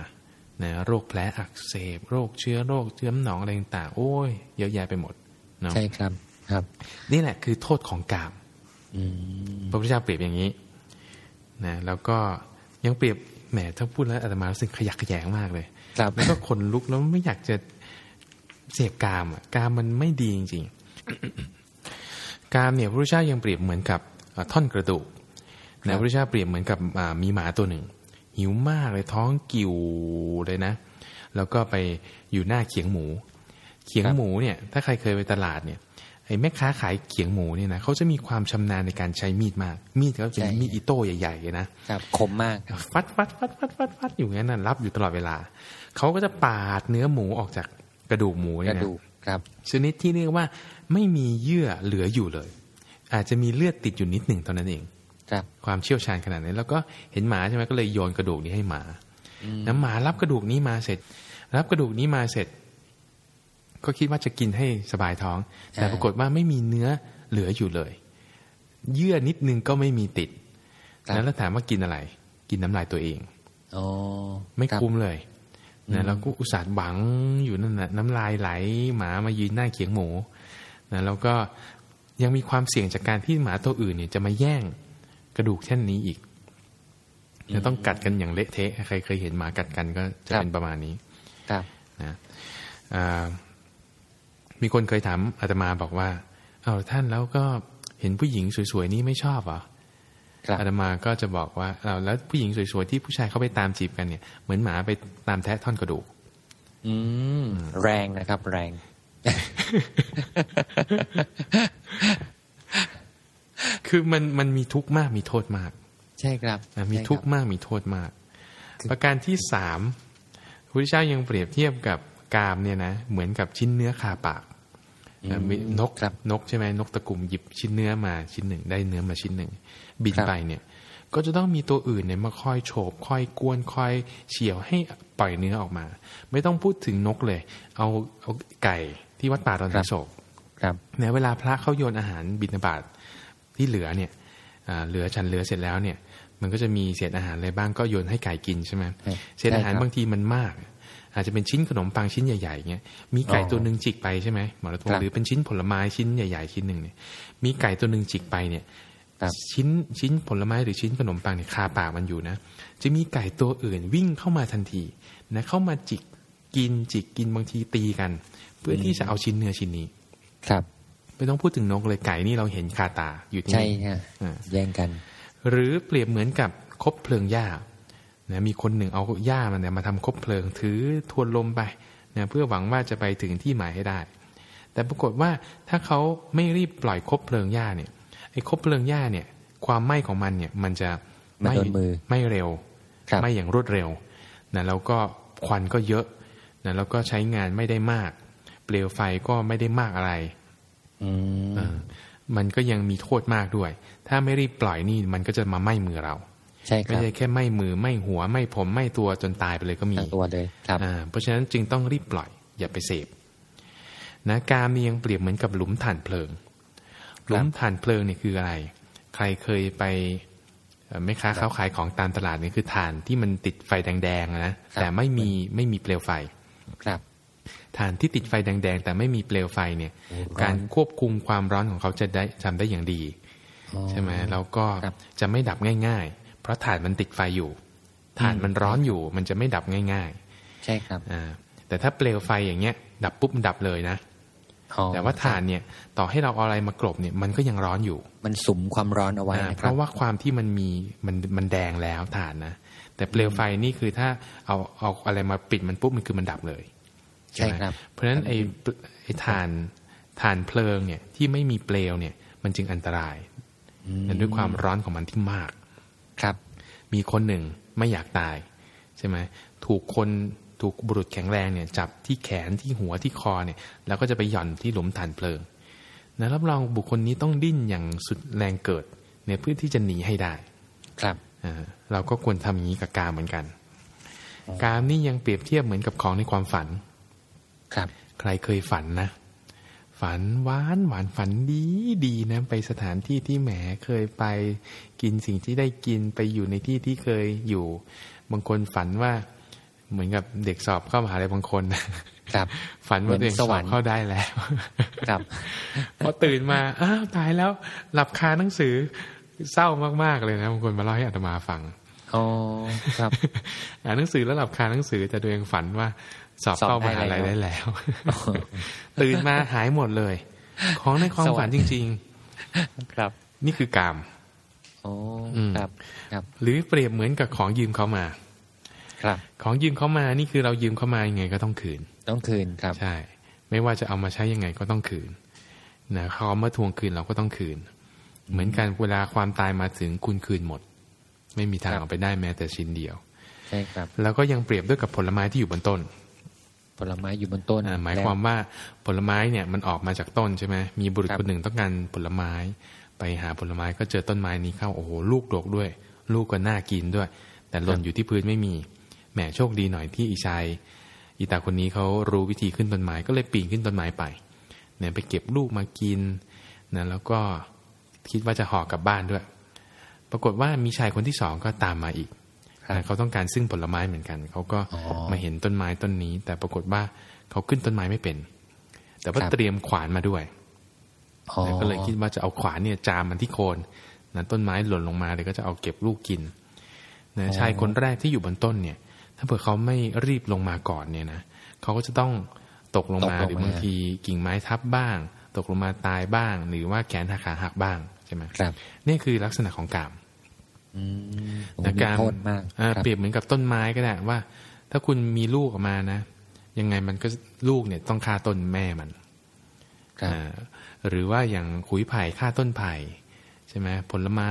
นะโรคแผลอักเสบ โรคเชื้อโรคเชื้อมหนองอะไรต่างๆโอ้ยเยอะแยะไปหมดเนาะใช่ครับครับ นี่แหละคือโทษของกามอืม พระพุทธเจ้าเปรียบอย่างนี้นะแล้วก็ยังเปรียบแหมถ้าพูดแล้วอาตมารู้สึกขยักขยงมากเลยครับแล้วก็ขนลุกแล้วไม่อยากจะเสพกามอะกามมันไม่ดีจริงๆกามเนี่ยพระพุทธเจ้ายังเปรียบเหมือนกับเอ่อท่อนกระดูกครันะบพระเจ้าเปรียบเหมือนกับอ่ามีหมาตัวหนึ่ง หิวมากเลยท้องกิ่วเลยนะ แล้วก็ไปอยู่หน้าเขียงหมู เขียงหมูเนี่ย ถ้าใครเคยไปตลาดเนี่ยไอ้แม่ค้าขายเขียงหมูเนี่ยนะเขาจะมีความชำนาญในการใช้มีดมาก มีดเขาเป็นใช่มีดอิโต้ใหญ่ๆเลยนะครับคมมากครับฟัดฟัดฟัดฟัดฟัดฟัดอยู่งั้นน่ะรับอยู่ตลอดเวลาเขาก็จะปาดเนื้อหมูออกจากกระดูกหมูกเนี่ยระนะดูกครับ ชนิดที่เรียกว่าไม่มีเยื่อเหลืออยู่เลย อาจจะมีเลือดติดอยู่นิดหนึ่งเท่านั้นเองครับความเชี่ยวชาญขนาดนี้นแล้วก็เห็นหมาใช่ไหมก็เลยโยนกระดูกนี้ให้หมาน้ำหมารับกระดูกนี้มาเสร็จ รับกระดูกนี้มาเสร็จ ก็คิดว่าจะกินให้สบายท้อง แต่อ่าปรากฏว่าไม่มีเนื้อเหลืออยู่เลย เยื่อนิดนึงก็ไม่มีติดครับแล้วถามว่ากินอะไร กินน้ำลายตัวเองอ๋อไม่รับคุ้มเลยนะแล้วก็อุตส่าห์บังอยู่นั่นนะน้ำลายไหล หมามายืนหน้าเขียงหมูนะแล้วก็ยังมีความเสี่ยงจากการที่หมาตัวอื่นเนี่ยจะมาแย่งกระดูกเช่นนี้อีกจะต้องกัดกันอย่างเละเทะใครเคยเห็นหมากัดกันก็จะเป็นประมาณนี้ครับนะอ่า มีคนเคยถามอาตมาบอกว่า เอาท่านแล้วก็เห็นผู้หญิงสวยๆนี่ไม่ชอบเหรอครับอาตมาก็จะบอกว่าเอาแล้วผู้หญิงสวยๆที่ผู้ชายเขาไปตามจีบกันเนี่ยเหมือนหมาไปตามแทะท่อนกระดูก อืมแรงนะครับ แรง คือมันมันมีทุกข์มากมีโทษมาก ใช่ครับนะมีใช่ครับทุกข์มากมีโทษมาก ประการที่สามพระพุทธเจ้ายังเปรียบเทียบกับกามเนี่ยนะเหมือนกับชิ้นเนื้อคาปากอืมมี นกครับนกใช่ไหมนกตะกลุ่มหยิบชิ้นเนื้อมาชิ้นหนึ่ง ได้เนื้อมาชิ้นหนึ่ง บินครับไปเนี่ย ก็จะต้องมีตัวอื่นเนี่ยมาคอยโฉบคอยกวนคอยเฉียวให้ปล่อยเนื้อออกมา ไม่ต้องพูดถึงนกเลย เอาเอาไก่ที่วัดป่าดอนไทโศกครับเนี่ยเวลาพระเขาโยนอาหารบิณฑบาตที่เหลือเนี่ยอ่าเหลือฉันเหลือเสร็จแล้วเนี่ย มันก็จะมีเศษอาหารอะไรบ้างก็โยนให้ไก่กินใช่ไหมใช่เศษอาหารใช่ครับบางทีมันมาก อาจจะเป็นชิ้นขนมปังชิ้นใหญ่ๆเงี้ยมีไก่อ๋อตัวหนึ่งจิกไปใช่ไหมหมอรัตพงครัศ์บหรือเป็นชิ้นผลไม้ชิ้นใหญ่ ๆ ชิ้นหนึ่งเนี่ย มีไก่ตัวหนึ่งจิกไปเนี่ยครับชิ้นชิ้นผลไม้หรือชิ้นขนมปังเนี่ยคาปากมันอยู่นะ จะมีไก่ตัวอื่นวิ่งเข้ามาทันทีนะเข้ามาจิกกินจิกกินบางทีตีกัน เพื่อที่จะเอาชิ้นเนื้อชิ้นนี้ ครับไม่ต้องพูดถึงนกเลยไก่นี่เราเห็นคาตาอยู่ที่ใช่นี่ฮะอ่าแย่งกัน หรือเปรียบเหมือนกับคบเพลิงหญ้า นะมีคนหนึ่งเอาหญ้ามันเนี่ยมาทำคบเพลิงถือทวนลมไปนะเพื่อหวังว่าจะไปถึงที่หมายให้ได้ แต่ปรากฏว่าถ้าเขาไม่รีบปล่อยคบเพลิงหญ้าเนี่ยไอ้คบเพลิงหญ้าเนี่ย ความไหม้ของมันเนี่ยมันจะมันโดนมือไม่เร็วครับไม่อย่างรวดเร็วนะแล้วก็ควันก็เยอะนะแล้วก็ใช้งานไม่ได้มาก เปลวไฟก็ไม่ได้มากอะไรอืมเออมันก็ยังมีโทษมากด้วย ถ้าไม่รีบปล่อยนี่มันก็จะมาไหม้มือเรา ใช่คไม่รับใช่แค่ไหม้มือไหม้หัวไหม้ผมไหม้ตัวจนตายไปเลยก็มีทั้งตัวเลยครับอ่าเพราะฉะนั้นจึงต้องรีบปล่อย อย่าไปเสพนะกามนี่ยังเปรียบเหมือนกับหลุมถ่านเพลิง หลุมถ่านเพลิงเนี่ยคืออะไร ใครเคยไปเอ่อแม่ค้าเขาขายของตามตลาดเนี่ยคือถ่านที่มันติดไฟแดงๆนะแต่ไม่มีไม่มีเปลวไฟครับถ่านที่ติดไฟแดงๆ แต่ไม่มีเปลวไฟเนี่ยโอ้ร้อนการควบคุมความร้อนของเขาจะได้ทำได้อย่างดีอ๋อใช่ไหมแล้วก็ครับจะไม่ดับง่ายๆ เพราะถ่านมันติดไฟอยู่ถ่านมันร้อนอยู่ มันจะไม่ดับง่ายใช่ครับๆอ่าแต่ถ้าเปลวไฟอย่างเงี้ย ดับปุ๊บมันดับเลยนะอ๋อแต่ว่าถ่านเนี่ยต่อให้เราเอาอะไรมากรบเนี่ยมันก็ยังร้อนอยู่ มันสุมความร้อนเอาไว้อ่านะเพครับราะว่าความที่มันมีมันมันแดงแล้วถ่านนะแต่เปลวไฟนี่คือถ้าเอาเอาอะไรมาปิดมันปุ๊บมันคือมันดับเลย ใช่ไหมครับ เพราะฉะนั้นไอ้เปลไอ้ถ่านถ่านเพลิงเนี่ยที่ไม่มีเปลวเนี่ย มันจึงอันตรายอืมด้วยความร้อนของมันที่มาก ครับ มีคนหนึ่งไม่อยากตายใช่ไหมถูกคนถูกบุรุษแข็งแรงเนี่ยจับที่แขนที่หัวที่คอเนี่ยแล้วก็จะไปหย่อนที่หลุมถ่านเพลิงนะรับรองบุคคลนี้ต้องดิ้นอย่างสุดแรงเกิดเนี่ยเพื่อที่จะหนีให้ได้ ครับอ่าเราก็ควรทำอย่างนี้กับกามเหมือนกัน กามนี่ยังเปรียบเทียบเหมือนกับของในความฝัน ครับ ใครเคยฝันนะ ฝันหวานหวานฝันดีดีนะไปสถานที่ที่แหมเคยไป กินสิ่งที่ได้กินไปอยู่ในที่ที่เคยอยู่ บางคนฝันว่าเหมือนกับเด็กสอบเข้ามหาลัยบางคนนะครับ ฝันว่าตัวเองเหมือนสสวอรบรค์เข้าได้แล้วครับพอตื่นมาอ้าวตายแล้ว หลับคาหนังสือเศร้ามากๆเลยนะบางคนมาเล่าให้อาตมาฟังอ๋อครับ อ่านหนังสือแล้วหลับคาหนังสือแต่ตัวเองฝันว่า สอบสอบเข้ามได้หาลัยแล้วได้แล้ว ตื่นมาหายหมดเลย ของในความฝันจริงครับๆนี่คือกามโอ้อืมครับครับ หรือเปรียบเหมือนกับของยืมเขามา ครับ ของยืมเขามานี่คือเรายืมเขามายังไงก็ต้องคืน ต้องคืนครับ ใช่ ไม่ว่าจะเอามาใช้ยังไงก็ต้องคืนนะเขาเอามาทวงคืนเราก็ต้องคืน เหมือนกันเวลาความตายมาถึงคุณคืนหมด ไม่มีทางครับเอาไปได้แม้แต่ชิ้นเดียวใช่ครับ แล้วก็ยังเปรียบด้วยกับผลไม้ที่อยู่บนต้น ผลไม้อยู่บนต้นอ่าหมายความว่าผลไม้เนี่ยมันออกมาจากต้นใช่ไหมมีบุรุษครับคนหนึ่งต้องการผลไม้ ไปหาผลไม้ก็เจอต้นไม้นี้เข้าโอ้โหลูกดกด้วย ลูกก็น่ากินด้วย แต่หล่นอยู่ที่พื้นไม่มีแหมโชคดีหน่อยที่อีชายอีตาคนนี้เขารู้วิธีขึ้นต้นไม้ก็เลยปีนขึ้นต้นไม้ไปเนี่ยไปเก็บลูกมากินนะแล้วก็คิดว่าจะห่อกลับบ้านด้วย ปรากฏว่ามีชายคนที่สองก็ตามมาอีกครับนะเขาต้องการซึ่งผลไม้เหมือนกัน เขาก็อ๋อมาเห็นต้นไม้ต้นนี้ แต่ปรากฏว่าเขาขึ้นต้นไม้ไม่เป็น แต่ว่าครับเตรียมขวานมาด้วยอ๋อนะ ก็เลยคิดว่าจะเอาขวานเนี่ยจามมันที่โคนนะต้นไม้หล่นลงมาเลยก็จะเอาเก็บลูกกินนะชายคนแรกที่อยู่บนต้นเนี่ย ถ้าเผื่อเขาไม่รีบลงมาก่อนเนี่ยนะเขาก็จะต้องตกลงมาตกลงมาหรือบางทีกิ่งไม้ทับบ้าง ตกลงมาตายบ้าง หรือว่าแขนหักขาหักบ้างใช่ไหมครับนี่คือลักษณะของกามอืมโอ้นะมีการโทษมากอ่าครับเปรียบเหมือนกับต้นไม้ก็ได้ว่า ถ้าคุณมีลูกออกมานะ ยังไงมันก็ลูกเนี่ยต้องฆ่าต้นแม่มันครับอ่า หรือว่าอย่างขุยไผ่ฆ่าต้นไผ่ใช่ไหมผลไม้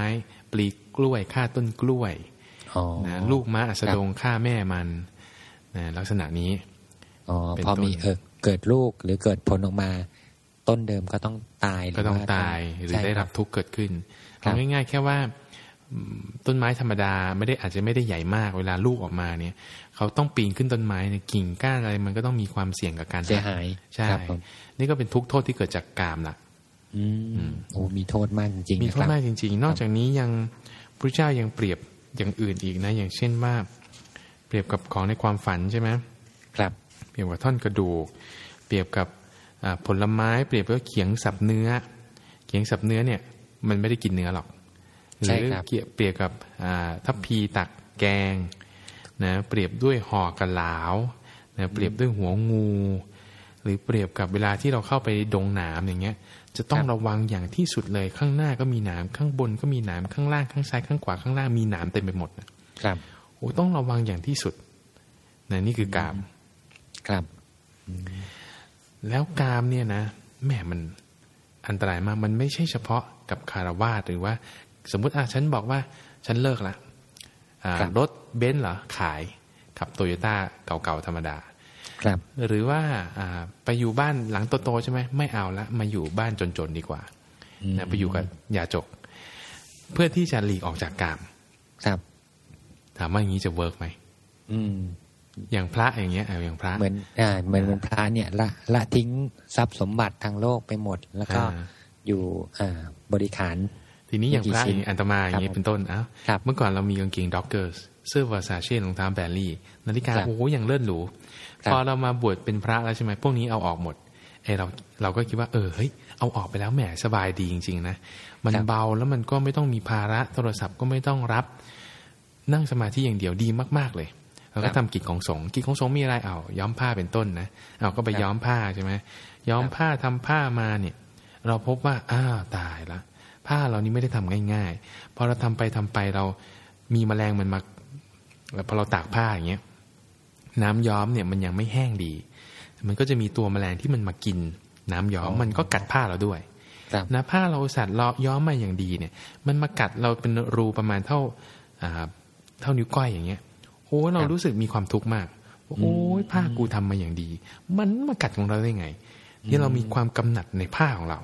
ปลีกล้วยฆ่าต้นกล้วยอ๋อนะลูกม้าอัสดงฆ่าแม่มันนะลักษณะนี้อ๋อเป็นพอมีต้นเออเกิดลูกหรือเกิดผลออกมา ต้นเดิมก็ต้องตายหรืก็ต้องว่ตายหรือใช่ได้ครับทุกข์เกิดขึ้นครับเอาง่ายๆ แค่ว่าอืม ต้นไม้ธรรมดาไม่ได้อาจจะไม่ได้ใหญ่มากเวลาลูกออกมาเนี่ย เขาต้องปีนขึ้นต้นไม้เนี่ยกิ่งก้านอะไรมันก็ต้องมีความเสี่ยงกับการเสียหักหายใช่ครับผมนี่ก็เป็นทุกข์โทษที่เกิดจากกามล่ะอืมโอ้มีโทษมากจริงๆมีนะโทคษรับมากจริง ๆ นอกจากนี้ยังพระเจ้ายังเปรียบอย่างอื่นอีกนะ อย่างเช่นว่าเปรียบกับของในความฝันใช่ไหมครับเปรียบกับท่อนกระดูก เปรียบกับอ่าผลไม้ เปรียบกับเขียงสับเนื้อ เขียงสับเนื้อเนี่ย มันไม่ได้กินเนื้อหรอก หใช่รือครับเกี่ยเปรียบกับอ่าทัพพีตักแกงนะเปรียบด้วยห่อกระหลาวนะเปรียบด้วยหัวงู หรือเปรียบกับเวลาที่เราเข้าไปดงหนามอย่างเงี้ย จะต้องระวังอย่างที่สุดเลยข้างหน้าก็มีหนามข้างบนก็มีหนามข้างล่างข้างซ้ายข้างขวาข้างล่างมีหนามเต็มไปหมดนะครับโอ้ต้องระวังอย่างที่สุดนะนี่คือกามครับแล้วกามเนี่ยนะแหมมันอันตรายมากมันไม่ใช่เฉพาะกับคารวาสหรือว่า สมมุติอะฉันบอกว่าฉันเลิกละอ่าครับรถเบนซ์เหรอขายขับโตโยต้าเก่าๆธรรมดา ครับ หรือว่าอ่าไปอยู่บ้านหลังโตๆใช่ไหมไม่เอาละมาอยู่บ้านจนๆดีกว่าอืมนะไปอยู่กับยาจก เพื่อที่จะหลีกออกจากกาม ครับ ถามว่าอย่างนี้จะ work ไหมอืมอย่างพระอย่างเงี้ยเอาอย่างพระเหมือนอ่าเหมือนเหมือนพระเนี่ยละละทิ้งทรัพย์สมบัติทางโลกไปหมด แล้วก็อ่าอยู่อ่าบริขาร ทีนี้อย่างพระไม่กี่ชิ้นอย่างอันตมาอย่างนี้ครับเป็นต้นเอ้าครับเมื่อก่อนเรามีกางเกงด็อกเกอร์เสื้อวาซาเช่รองเท้าแบรลี่ นาฬิกาครับโอ้โหอย่างเลิศหรูครับพอเรามาบวชเป็นพระแล้วใช่ไหมพวกนี้เอาออกหมดไอเราเราก็คิดว่าเออเฮ้ยเอาออกไปแล้วแหมสบายดีจริง ๆ นะ มันครับเบาแล้วมันก็ไม่ต้องมีภาระโทรศัพท์ก็ไม่ต้องรับ นั่งสมาธิอย่างเดียวดีมาก ๆเลยเราก็ทำกิจของสงฆ์กิจของสงฆ์มีอะไรเอาย้อมผ้าเป็นต้นนะเอาก็ไปย้อมผ้าใช่ไหมย้อมผ้าทำผ้ามาเนี่ย เราพบว่าอ้าวตายละ ผ้าเรานี่ไม่ได้ทำง่ายๆ พอเราทำไปทำไปเรามีแมลงมันมาพอเราตากผ้าอย่างเงี้ยน้ำย้อมเนี่ยมันยังไม่แห้งดี มันก็จะมีตัวแมลงที่มันมากิน น้ำย้อมอ๋อมันก็กัดผ้าเราด้วยครับนะผ้าเราสัตว์เราย้อมมาอย่างดีเนี่ย มันมากัดเราเป็นรูประมาณเท่าอ่าเท่านิ้วก้อยอย่างเงี้ยโอ้เรารู้สึกมีความทุกข์มากว่าโอ้ยผ้ากูทำมาอย่างดี มันมากัดของเราได้ไง ที่เรามีความกำหนัดในผ้าของเรา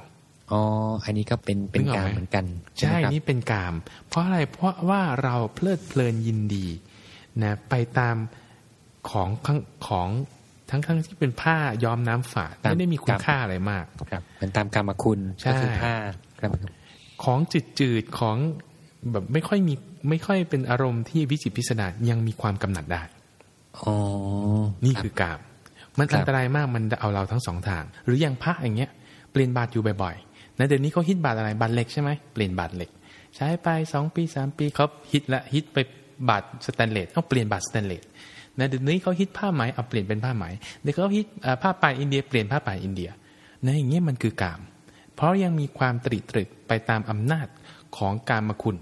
อ๋อ อันนี้ก็เป็นเป็นนึกออกการไหมเหมือนกัน ใช่ไหมครับนี่เป็นกาม เพราะอะไรเพราะว่าเราเพลิดเพลินยินดีนะไปตามของข้างของทั้งทั้งที่เป็นผ้าย้อมน้ำฝาดตามไม่ได้มีคุครัณบค่าอะไรมากครับเหมือนตามกรรมคุณใช่ก็คือผ้าครับของจืดจืดๆของแบบไม่ค่อยมีไม่ค่อยเป็นอารมณ์ที่วิจิตรพิสดารยังมีความกำหนัดได้อ๋อนี่ครับคือกาม มันครับอันตรายมากมันเอาเราทั้งสองทาง หรืออย่างพระอย่างเงี้ยเปลี่ยนบาตรอยู่บ่อยๆ นะเดี๋ยวนี้เขาฮิตบาตรอะไรบาตรเหล็กใช่ไหมเปลี่ยนบาตรเหล็ก ใช้ไปสองปีสามปีเขาฮิตละฮิตไปบาตรสแตนเลสเอาเปลี่ยนบาตรสแตนเลสนะเดี๋ยวนี้เขาฮิตผ้าไหมเอาเปลี่ยนเป็นผ้าไหมเดี๋ยวเขาฮิตผ้าป่าอินเดียเปลี่ยนผ้าป่าอินเดียนะอย่างเงี้ยมันคือกาม เพราะยังมีความตริตรึกไปตามอำนาจของการมคุณ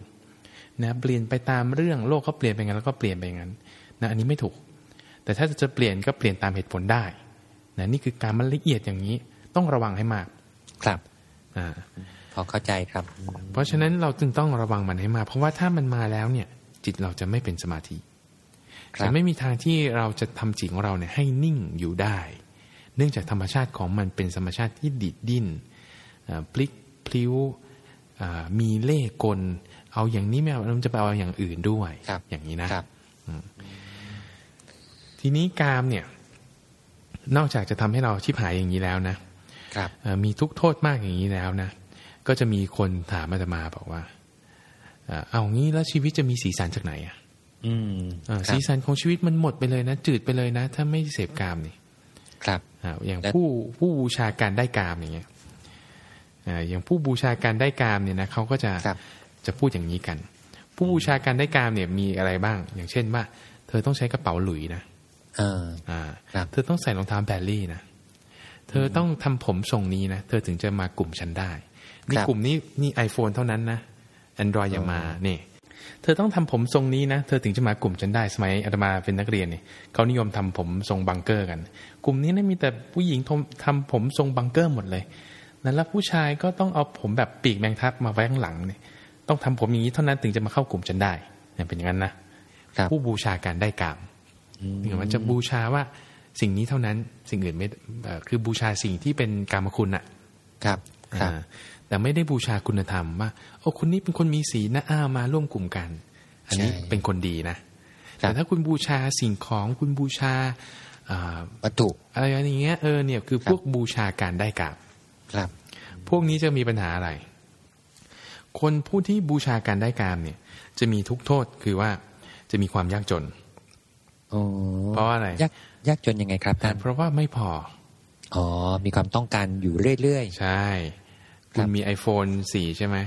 นะเปลี่ยนไปตามเรื่องโลกเขาเปลี่ยนไปงั้นแล้วก็เปลี่ยนไปงั้นนะอันนี้ไม่ถูก แต่ถ้าจะเปลี่ยนก็เปลี่ยนตามเหตุผลได้นะนี่คือการมันละเอียดอย่างนี้ต้องระวังให้มากครับ พอเข้าใจครับ เพราะฉะนั้นเราจึงต้องระวังมันให้มากเพราะว่าถ้ามันมาแล้วเนี่ย จิตเราจะไม่เป็นสมาธิครับจะไม่มีทางที่เราจะทำจิตของเราเนี่ยให้นิ่งอยู่ได้ เนื่องจากธรรมชาติของมันเป็นธรรมชาติที่ดิดดิ้นอ่าพลิกพลิ้วอ่ามีเล่ห์กล เอาอย่างนี้ไม่เอามันจะไปเอาอย่างอื่นด้วยครับอย่างนี้นะครับทีนี้กามเนี่ย นอกจากจะทำให้เราชิบหายอย่างนี้แล้วนะครับเอ่อ มีทุกข์โทษมากอย่างนี้แล้วนะ ก็จะมีคนถามอาตมาบอกว่าเอ่อเอางี้แล้วชีวิตจะมีสีสันจากไหนอะอืมเอ่อครัสีบสันของชีวิตมันหมดไปเลยนะ จืดไปเลยนะ ถ้าไม่เสพกามนี่ ครับอ่าอย่างและผู้ผู้บูชาการได้กามอย่างเงี้ยอ่าอย่างผู้บูชาการได้กามเนี่ยนะเขาก็จะครับจะพูดอย่างนี้กัน ผู้บูชาการได้กามเนี่ยมีอะไรบ้าง อย่างเช่นว่า เธอต้องใช้กระเป๋าหลุยนะเอออ่าครับเธอต้องใส่รองเท้าแบรลี่นะ เธอต้องทำผมทรงนี้นะ เธอถึงจะมากลุ่มฉันได้ นี่ครับกลุ่มนี้นี่ iPhone เท่านั้นนะ Android อย่ามาเนี่ยเธอต้องทำผมทรงนี้นะ เธอถึงจะมากลุ่มฉันได้ สมัยอาตมาเป็นนักเรียนเนี่ยเขานิยมทำผมทรงบังเกอร์กัน กลุ่มนี้นะมีแต่ผู้หญิงทำทำผมทรงบังเกอร์หมดเลยนั้นแล้วผู้ชายก็ต้องเอาผมแบบปีกแมงทับมาไว้ข้างหลังเนี่ย ต้องทำผมอย่างนี้เท่านั้นถึงจะมาเข้ากลุ่มฉันได้เนี่ยเป็นอย่างนั้นนะครับผู้บูชาการได้กามถึงมันจะบูชาว่า สิ่งนี้เท่านั้นสิ่งอื่นไม่เอ่อคือบูชาสิ่งที่เป็นกรรมคุณอะครับครับอ่าแต่ไม่ได้บูชาคุณธรรมว่าโอ้คนนี้เป็นคนมีศีลนะอ้าวมาร่วมกลุ่มกัน อันนี้ใช่เป็นคนดีนะครับแต่ถ้าคุณบูชาสิ่งของคุณบูชาอ่าวัตถุอะไรอย่างเงี้ยเออเนี่ยคือครับพวกบูชาการได้กราบครับ พวกนี้จะมีปัญหาอะไร คนผู้ที่บูชาการได้กามเนี่ย จะมีทุกข์โทษคือว่าจะมีความยากจนโอ้เพราะว่าอะไร ยากยากจนยังไงครับท่านเพราะว่าไม่พอ อ๋อ มีความต้องการอยู่เรื่อยใช่ครัคุบณมี iPhone 4 ใช่ไหม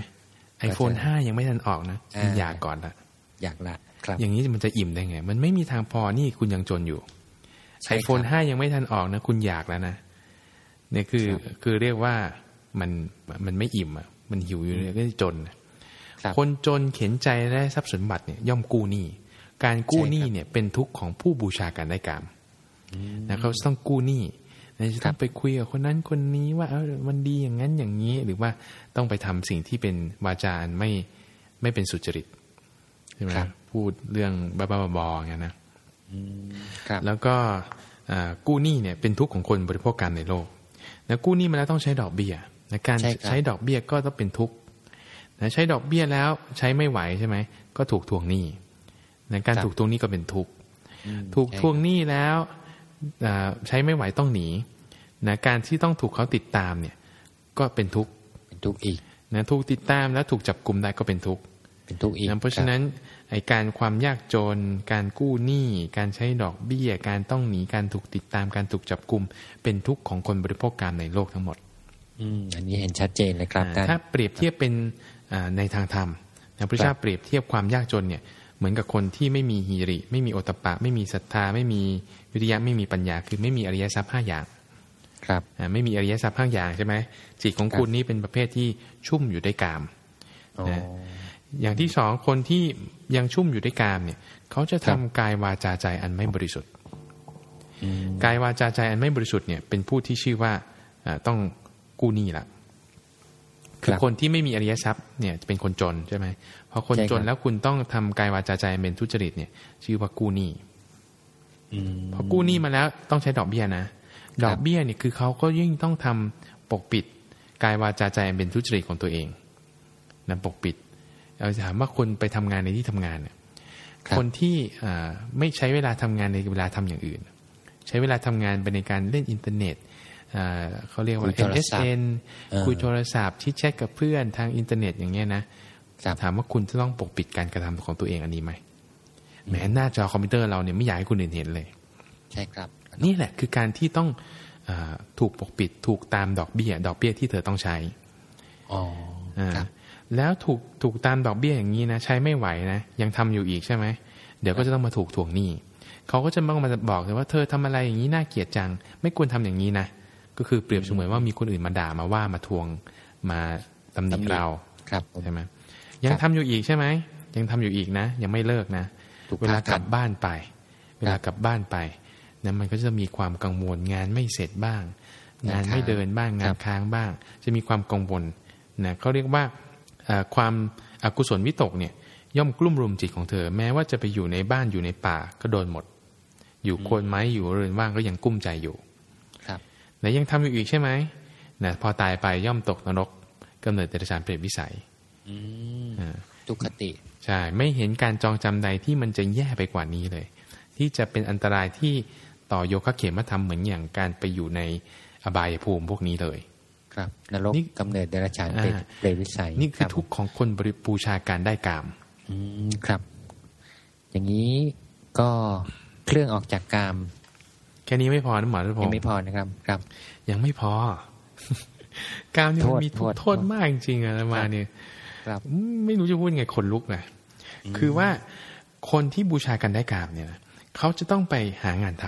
iPhone ใช่5ยังไม่ทันออกนะอ่าคุณอยากก่อนละๆอยากละครับ อย่างนี้มันจะอิ่มได้ไง มันไม่มีทางพอนี่คุณยังจนอยู่ใช่ครับ iPhone 5ยังไม่ทันออกนะคุณอยากแล้วนะเนี่ยคือครับคือเรียกว่ามันมันไม่อิ่มอะมันหิวอยู่เลยก็จะจนครับคนจนเข็นใจและทรัพย์สมบัติเนี่ยย่อมกู้หนี้การกู้หนี้ใช่ครับเนี่ยเป็นทุกข์ของผู้บูชาการได้กาม นะเขาจะต้องกู้หนี้นะจะต้องไปคุยกับคนนั้นคนนี้ว่าเออมันดีอย่างนั้นอย่างนี้ หรือว่าต้องไปทำสิ่งที่เป็นวาจาอันไม่ไม่เป็นสุจริตใช่ไหมครับพูดเรื่องบ้าๆบอๆอย่างนั้นนะครับแล้วก็อ่ากู้หนี้เนี่ยเป็นทุกข์ของคนบริโภคการในโลกนะกู้หนี้มาแล้วต้องใช้ดอกเบี้ยนะการใช่ครับใช้ดอกเบี้ยก็ต้องเป็นทุกข์นะใช้ดอกเบี้ยแล้วใช้ไม่ไหวใช่ไหมก็ถูกทวงหนี้นะการถูกทวงหนี้ก็เป็นทุกข์อืมถูกใช่ทวงหนี้แล้วอ่า ใช้ไม่ไหวต้องหนีนะการที่ต้องถูกเขาติดตามเนี่ยก็เป็นทุกข์เป็นทุกข์อีกนะถูกติดตามแล้วถูกจับกลุ่มได้ก็เป็นทุกข์เป็นทุกข์อีกนะเพราะฉะนั้นไอการความยากจน การกู้หนี้ การใช้ดอกเบี้ย การต้องหนี การถูกติดตาม การถูกจับกลุ่ม เป็นทุกข์ของคนบริโภคการในโลกทั้งหมด อืมอันนี้เห็นชัดเจนเลยครับอ่าท่านถ้าเปรียบเทียบเป็นอ่าในทางธรรมนะพระเจ้าเปรียบเทียบความยากจนเนี่ย เหมือนกับคนที่ไม่มีฮีริ ไม่มีโอตตปะ ไม่มีศรัทธา ไม่มี วิริยะไม่มีปัญญาคือไม่มีอริยทรัพย์ห้าอย่าง ครับอ่าไม่มีอริยทรัพย์ห้าอย่างใช่ไหมจิตของคุณนี่เป็นประเภทที่ชุ่มอยู่ด้วยกามอ๋อนะอย่างที่สองคนที่ยังชุ่มอยู่ด้วยกามเนี่ย เขาจะครัทำบกายวาจาใจอันไม่บริสุทธิ์อืมกายวาจาใจอันไม่บริสุทธิ์เนี่ยเป็นผู้ที่ชื่อว่าอ่าต้องกู้หนี้ละคือคนที่ไม่มีอริยทรัพย์เนี่ยจะเป็นคนจนใช่ไหมพอคนใช่ครับจนแล้วคุณต้องทำกายวาจาใจอันเป็นทุจริตเนี่ย ชื่อว่ากู้หนี้อืม พอกู้หนี้มาแล้วต้องใช้ดอกเบี้ยนะ ดอกเบี้ยเนี่ยคือเขาก็ยิ่งต้องทำปกปิดกายวาจาใจอันเป็นทุจริตของตัวเองนะปกปิดเราจะถามว่าคนไปทำงานในที่ทำงานเนี่ยครับคนที่อ่าไม่ใช้เวลาทำงานในเวลาทำอย่างอื่น ใช้เวลาทำงานไปในการเล่นอินเทอร์เน็ตอ่าเขาเรียกว่าคุยโทรศัพท์ MSN เออคุยโทรศัพท์ chit chat กับเพื่อนทางอินเทอร์เน็ตอย่างเงี้ยนะครับถามว่าคุณจะต้องปกปิดการกระทำของตัวเองอันนี้ไหม แหมหน้าจอคอมพิวเตอร์เราเนี่ยไม่อยากให้คนอื่นเห็นเลย ใช่ครับ นี่แหละคือการที่ต้องอาถูกปกปิดถูกตามดอกเบี้ย ดอกเบี้ยที่เธอต้องใช้อ๋ออ่าครับแล้วถูกถูกตามดอกเบี้ยอย่างนี้นะใช้ไม่ไหวนะยังทำอยู่อีกใช่ไหมเดี๋ยวก็จะต้องมาถูกทวงหนี้เขาก็จะต้องมาบอกเลยว่าเธอทำอะไรอย่างนี้น่าเกลียดจัง ไม่ควรทำอย่างนี้นะก็คือเปรียบเสมือนว่ามีคนอื่นมาด่ามาว่ามาทวงมาตำหนิตำหนิเราครับผมใช่ไหมยังทำอยู่อีกใช่ไหมยังทำอยู่อีกนะ ยังไม่เลิกนะถูก เวลากลับพักกันบ้านไป เวลากลับบ้านไปนะมันก็จะมีความกังวลงานไม่เสร็จบ้าง งานไม่เดินบ้างงานค้างบ้าง จะมีความกังวลนะเขาเรียกว่าเอ่อความอกุศลวิตกเนี่ยย่อมกลุ่มรุมจิตของเธอ แม้ว่าจะไปอยู่ในบ้านอยู่ในป่าก็โดนหมด อยู่โคนไม้อยู่เรือนว่างก็ยังกุ้มใจอยู่ ครับไหนยังทำอยู่อีกใช่ไหมนะพอตายไปย่อมตกนรกกำเนิดเดรัจฉานเปรตวิสัยอืมอ่าทุกขติ ใช่ไม่เห็นการจองจำใดที่มันจะแย่ไปกว่านี้เลย ที่จะเป็นอันตรายที่ต่อโยคะเขมธรรมเหมือนอย่างการไปอยู่ในอบายภูมิพวกนี้เลย ครับนรกนี่กำเนิดเดรัจฉานเปรตอ่าเปรตวิสัยนี่คือรับทุกข์ของคนบริบูชาการได้กามอืมครับ อย่างนี้ก็เครื่องออกจากกาม แค่นี้ไม่พอนะหมอรัตพยังงไม่ศ์พอนะครับ ครับ ยังไม่พอกามนี่มันมีทุกข์โทษโทษมากจริงๆอะมาเนี่ยครับอืมไม่รู้จะพูดไงคนลุกนะ คือว่าคนที่บูชากันได้กามเนี่ยนะเขาจะต้องไปหางานท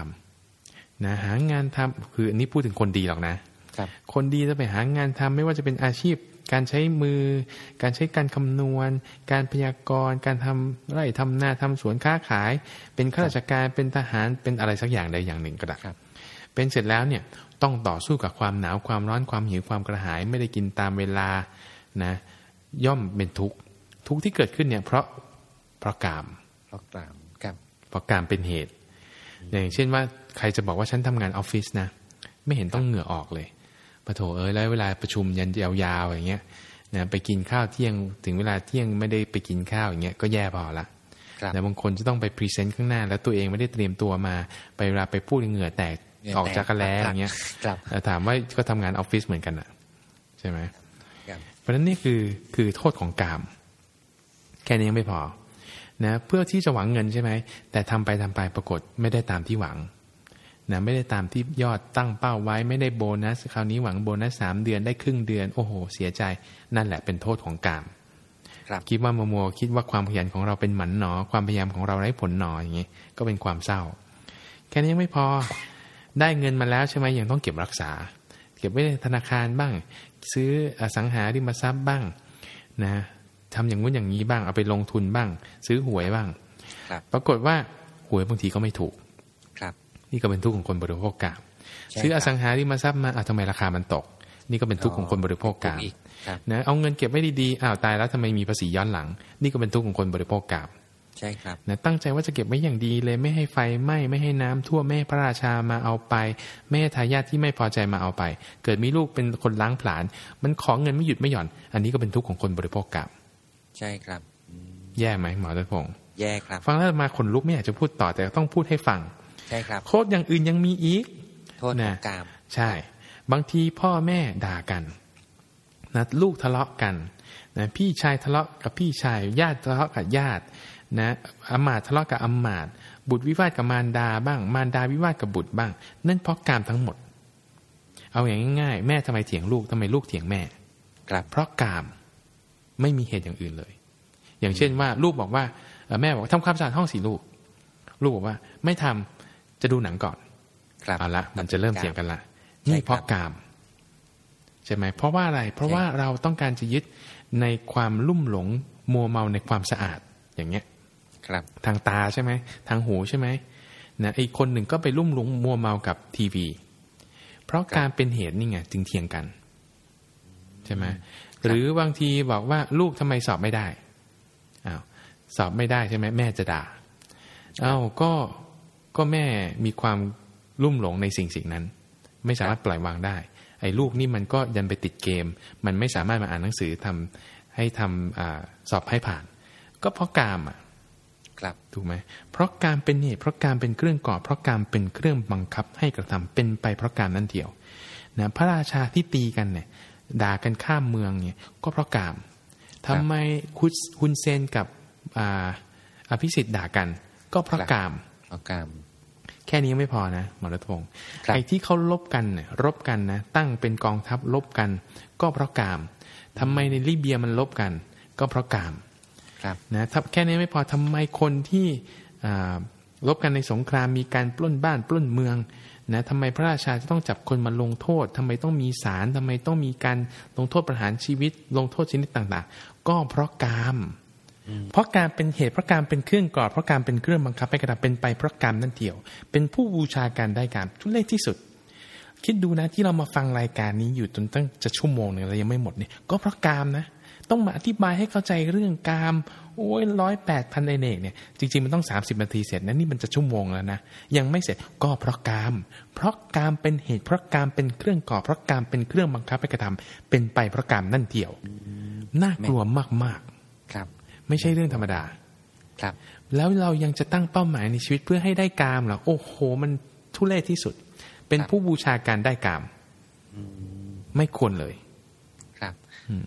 ำนะหางานทำคืออันนี้พูดถึงคนดีหรอกนะครับคนดีจะไปหางานทำไม่ว่าจะเป็นอาชีพ การใช้มือ การใช้การคำนวณ การพยากรณ์ การทำไร่ทำนาทำสวนค้าขาย เป็นข้าราชการเป็นทหารเป็นอะไรสักอย่างใดอย่างหนึ่งก็ได้ครับเป็นเสร็จแล้วเนี่ยต้องต่อสู้กับความหนาวความร้อนความหิวความกระหาย ไม่ได้กินตามเวลานะย่อมเป็นทุกข์ทุกข์ที่เกิดขึ้นเนี่ยเพราะ เพราะกามเพราะกามครับเพราะกามเป็นเหตุ อย่างเช่นว่าใครจะบอกว่าฉันทำงานออฟฟิศนะไม่เห็นต้องเหงื่อออกเลยปัดโธ่เอ๊ยแล้วเวลาประชุมยันยาวๆอย่างเงี้ยนะไปกินข้าวเที่ยงถึงเวลาเที่ยงไม่ได้ไปกินข้าวอย่างเงี้ยก็แย่พอละครับแต่บางคนจะต้องไป present ข้างหน้า แล้วตัวเองไม่ได้เตรียมตัวมาไปเวลาไปพูดเหงื่อแตกเหงื่อแตกออกจากรักแร้อย่างเงี้ยครับแต่ถามว่าก็ทำงานออฟฟิศเหมือนกันอะใช่ไหมครับเพราะฉะนั้นนี่คือคือโทษของกาม แค่นี้ยังไม่พอ นะเพื่อที่จะหวังเงินใช่ไหม แต่ทำไปทำไปปรากฏไม่ได้ตามที่หวังนะไม่ได้ตามที่ยอดตั้งเป้าไว้ไม่ได้โบนัส คราวนี้หวังโบนัสสามเดือนได้ครึ่งเดือน โอ้โห เสียใจนั่นแหละเป็นโทษของกามครับคิดว่ามัวมัวคิดว่าความขยันของเราเป็นหมันหนอ ความพยายามของเราไร้ผลหนออย่างนี้ก็เป็นความเศร้า แค่นี้ยังไม่พอได้เงินมาแล้วใช่ไหมยังต้องเก็บรักษา เก็บไว้ในธนาคารบ้าง ซื้ออสังหาริมทรัพย์บ้างนะ ทำอย่างงู้นอย่างนี้บ้างเอาไปลงทุนบ้าง ซื้อหวยบ้างครับปรากฏว่าหวยบางทีก็ไม่ถูก ครับ นี่ก็เป็นทุกข์ของคนบริโภคกามใช่ซื้ออครับสังหาริมทรัพย์มาอะทำไมราคามันตก นี่ก็เป็นทุกข์ของคนบริโภคกามอีกครับนะเอาเงินเก็บไว้ดีๆอ้าวตายแล้วทำไมมีภาษีย้อนหลัง นี่ก็เป็นทุกข์ของคนบริโภคกามใช่ครับนะตั้งใจว่าจะเก็บไว้อย่างดีเลยไม่ให้ไฟไหม้ไม่ให้น้ำท่วมไม่ให้พระราชามาเอาไปไม่ให้ทายาทที่ไม่พอใจมาเอาไป เกิดมีลูกเป็นคนล้างผลาญมันของเงินไม่หยุดไม่หย่อน อันนี้ก็เป็นทุกข์ของคนบริโภคกาม ใช่ครับอืมแย่ไหมหมอรัตพงศ์แย่ครับ ฟังแล้วมาขนลุกไม่อยากจะพูดต่อแต่ต้องพูดให้ฟัง ใช่ครับ โคตรอย่างอื่นยังมีอีก โทษของนะกาม ใช่ บางทีพ่อแม่ด่ากันนะลูกทะเลาะกันนะพี่ชายทะเลาะกับพี่ชาย ญาติทะเลาะกับญาตินะอามาตย์ทะเลาะกับอามาตย์บุตรวิวาทกับมารดาบ้าง มารดาวิวาทกับบุตรบ้าง นั่นเพราะกามทั้งหมด เอาอย่างง่ายๆ แม่ทำไมเถียงลูกทำไมลูกเถียงแม่ครับเพราะกาม ไม่มีเหตุอย่างอื่นเลย อย่างเช่นว่าลูกบอกว่าเอ่อแม่บอกทำความสะอาดห้องสิลูก ลูกบอกว่าไม่ทำจะดูหนังก่อนครับเอาละมันจะเริ่มเถียงกันละใช่นี่เพราะครับกามใช่ไหมเพราะว่าอะไร เพราะว่าเราต้องการจะยึดในความลุ่มหลงมัวเมาในความสะอาดอย่างเงี้ย ครับ ทางตาใช่ไหมทางหูใช่ไหมนะอีกคนหนึ่งก็ไปลุ่มหลงมัวเมากับทีวี เพราะการเป็นเหตุนี่ไงจึงเถียงกันใช่ไหม หรือบางทีบอกว่าลูกทำไมสอบไม่ได้อ้าวสอบไม่ได้ใช่ไหมแม่จะด่าอ้าวก็ก็แม่มีความลุ่มหลงในสิ่งสิ่งนั้น ไม่สามารถปล่อยวางได้ ไอ้ลูกนี่มันก็ยันไปติดเกม มันไม่สามารถมาอ่านหนังสือทำให้ทำอาสอบให้ผ่าน ก็เพราะกามอะครับถูกไหมเพราะการเป็นเหตุเพราะการเป็นเครื่องก่อ เพราะการเป็นเครื่องบังคับให้กระทำเป็นไปเพราะการนั่นเดียวนะพระราชาที่ตีกันเนี่ย ด่ากันข้ามเมืองเนี่ยก็เพราะกามทำไมคุณฮุนเซนกับอ่าอภิสิทธิ์ด่ากัน ก็เพราะครับกามเพราะกาม แค่นี้ยังไม่พอนะหมอรัตพงศ์ครับไอ้ที่เขาลบกันเนี่ยรบกันนะตั้งเป็นกองทัพลบกัน ก็เพราะกามทำไมในลิเบียมันลบกัน ก็เพราะกามครับนะถ้าแค่นี้ไม่พอทำไมคนที่อ่ารบกันในสงครามมีการปล้นบ้านปล้นเมือง นะทำไมพระราชาจะต้องจับคนมาลงโทษทำไมต้องมีศาลทำไมต้องมีการลงโทษประหารชีวิต ลงโทษชนิดต่างๆ ก็เพราะกาม เพราะการเป็นเหตุเพราะการเป็นเครื่องก่อเพราะการเป็นเครื่องบังคับให้กระทำเป็นไปเพราะกรรมนั่นเดียว เป็นผู้บูชาการได้การทุเรศที่สุด คิดดูนะที่เรามาฟังรายการนี้อยู่จนตั้งจะชั่วโมงหนึ่งเรายังไม่หมดเนี่ยก็เพราะกามนะต้องมาอธิบายให้เข้าใจเรื่องกาม โอ้ยร้อยแปดพันเอกเนี่ยจริงๆมันต้องสามสิบนาทีเสร็จนะนี่มันจะชั่วโมงแล้วนะยังไม่เสร็จก็เพราะกาม เพราะกามเป็นเหตุเพราะกามเป็นเครื่องก่อเพราะกามเป็นเครื่องบังคับให้กระทำเป็นไปเพราะกามนั่นเดียวน่ากลัวมากครับๆไม่ใช่เรื่องธรรมดาครับ แล้วเรายังจะตั้งเป้าหมายในชีวิตเพื่อให้ได้กามเหรอโอ้โห มันทุเรศที่สุด เป็นครับผู้บูชาการได้กามไม่ควรเลย ครับอืม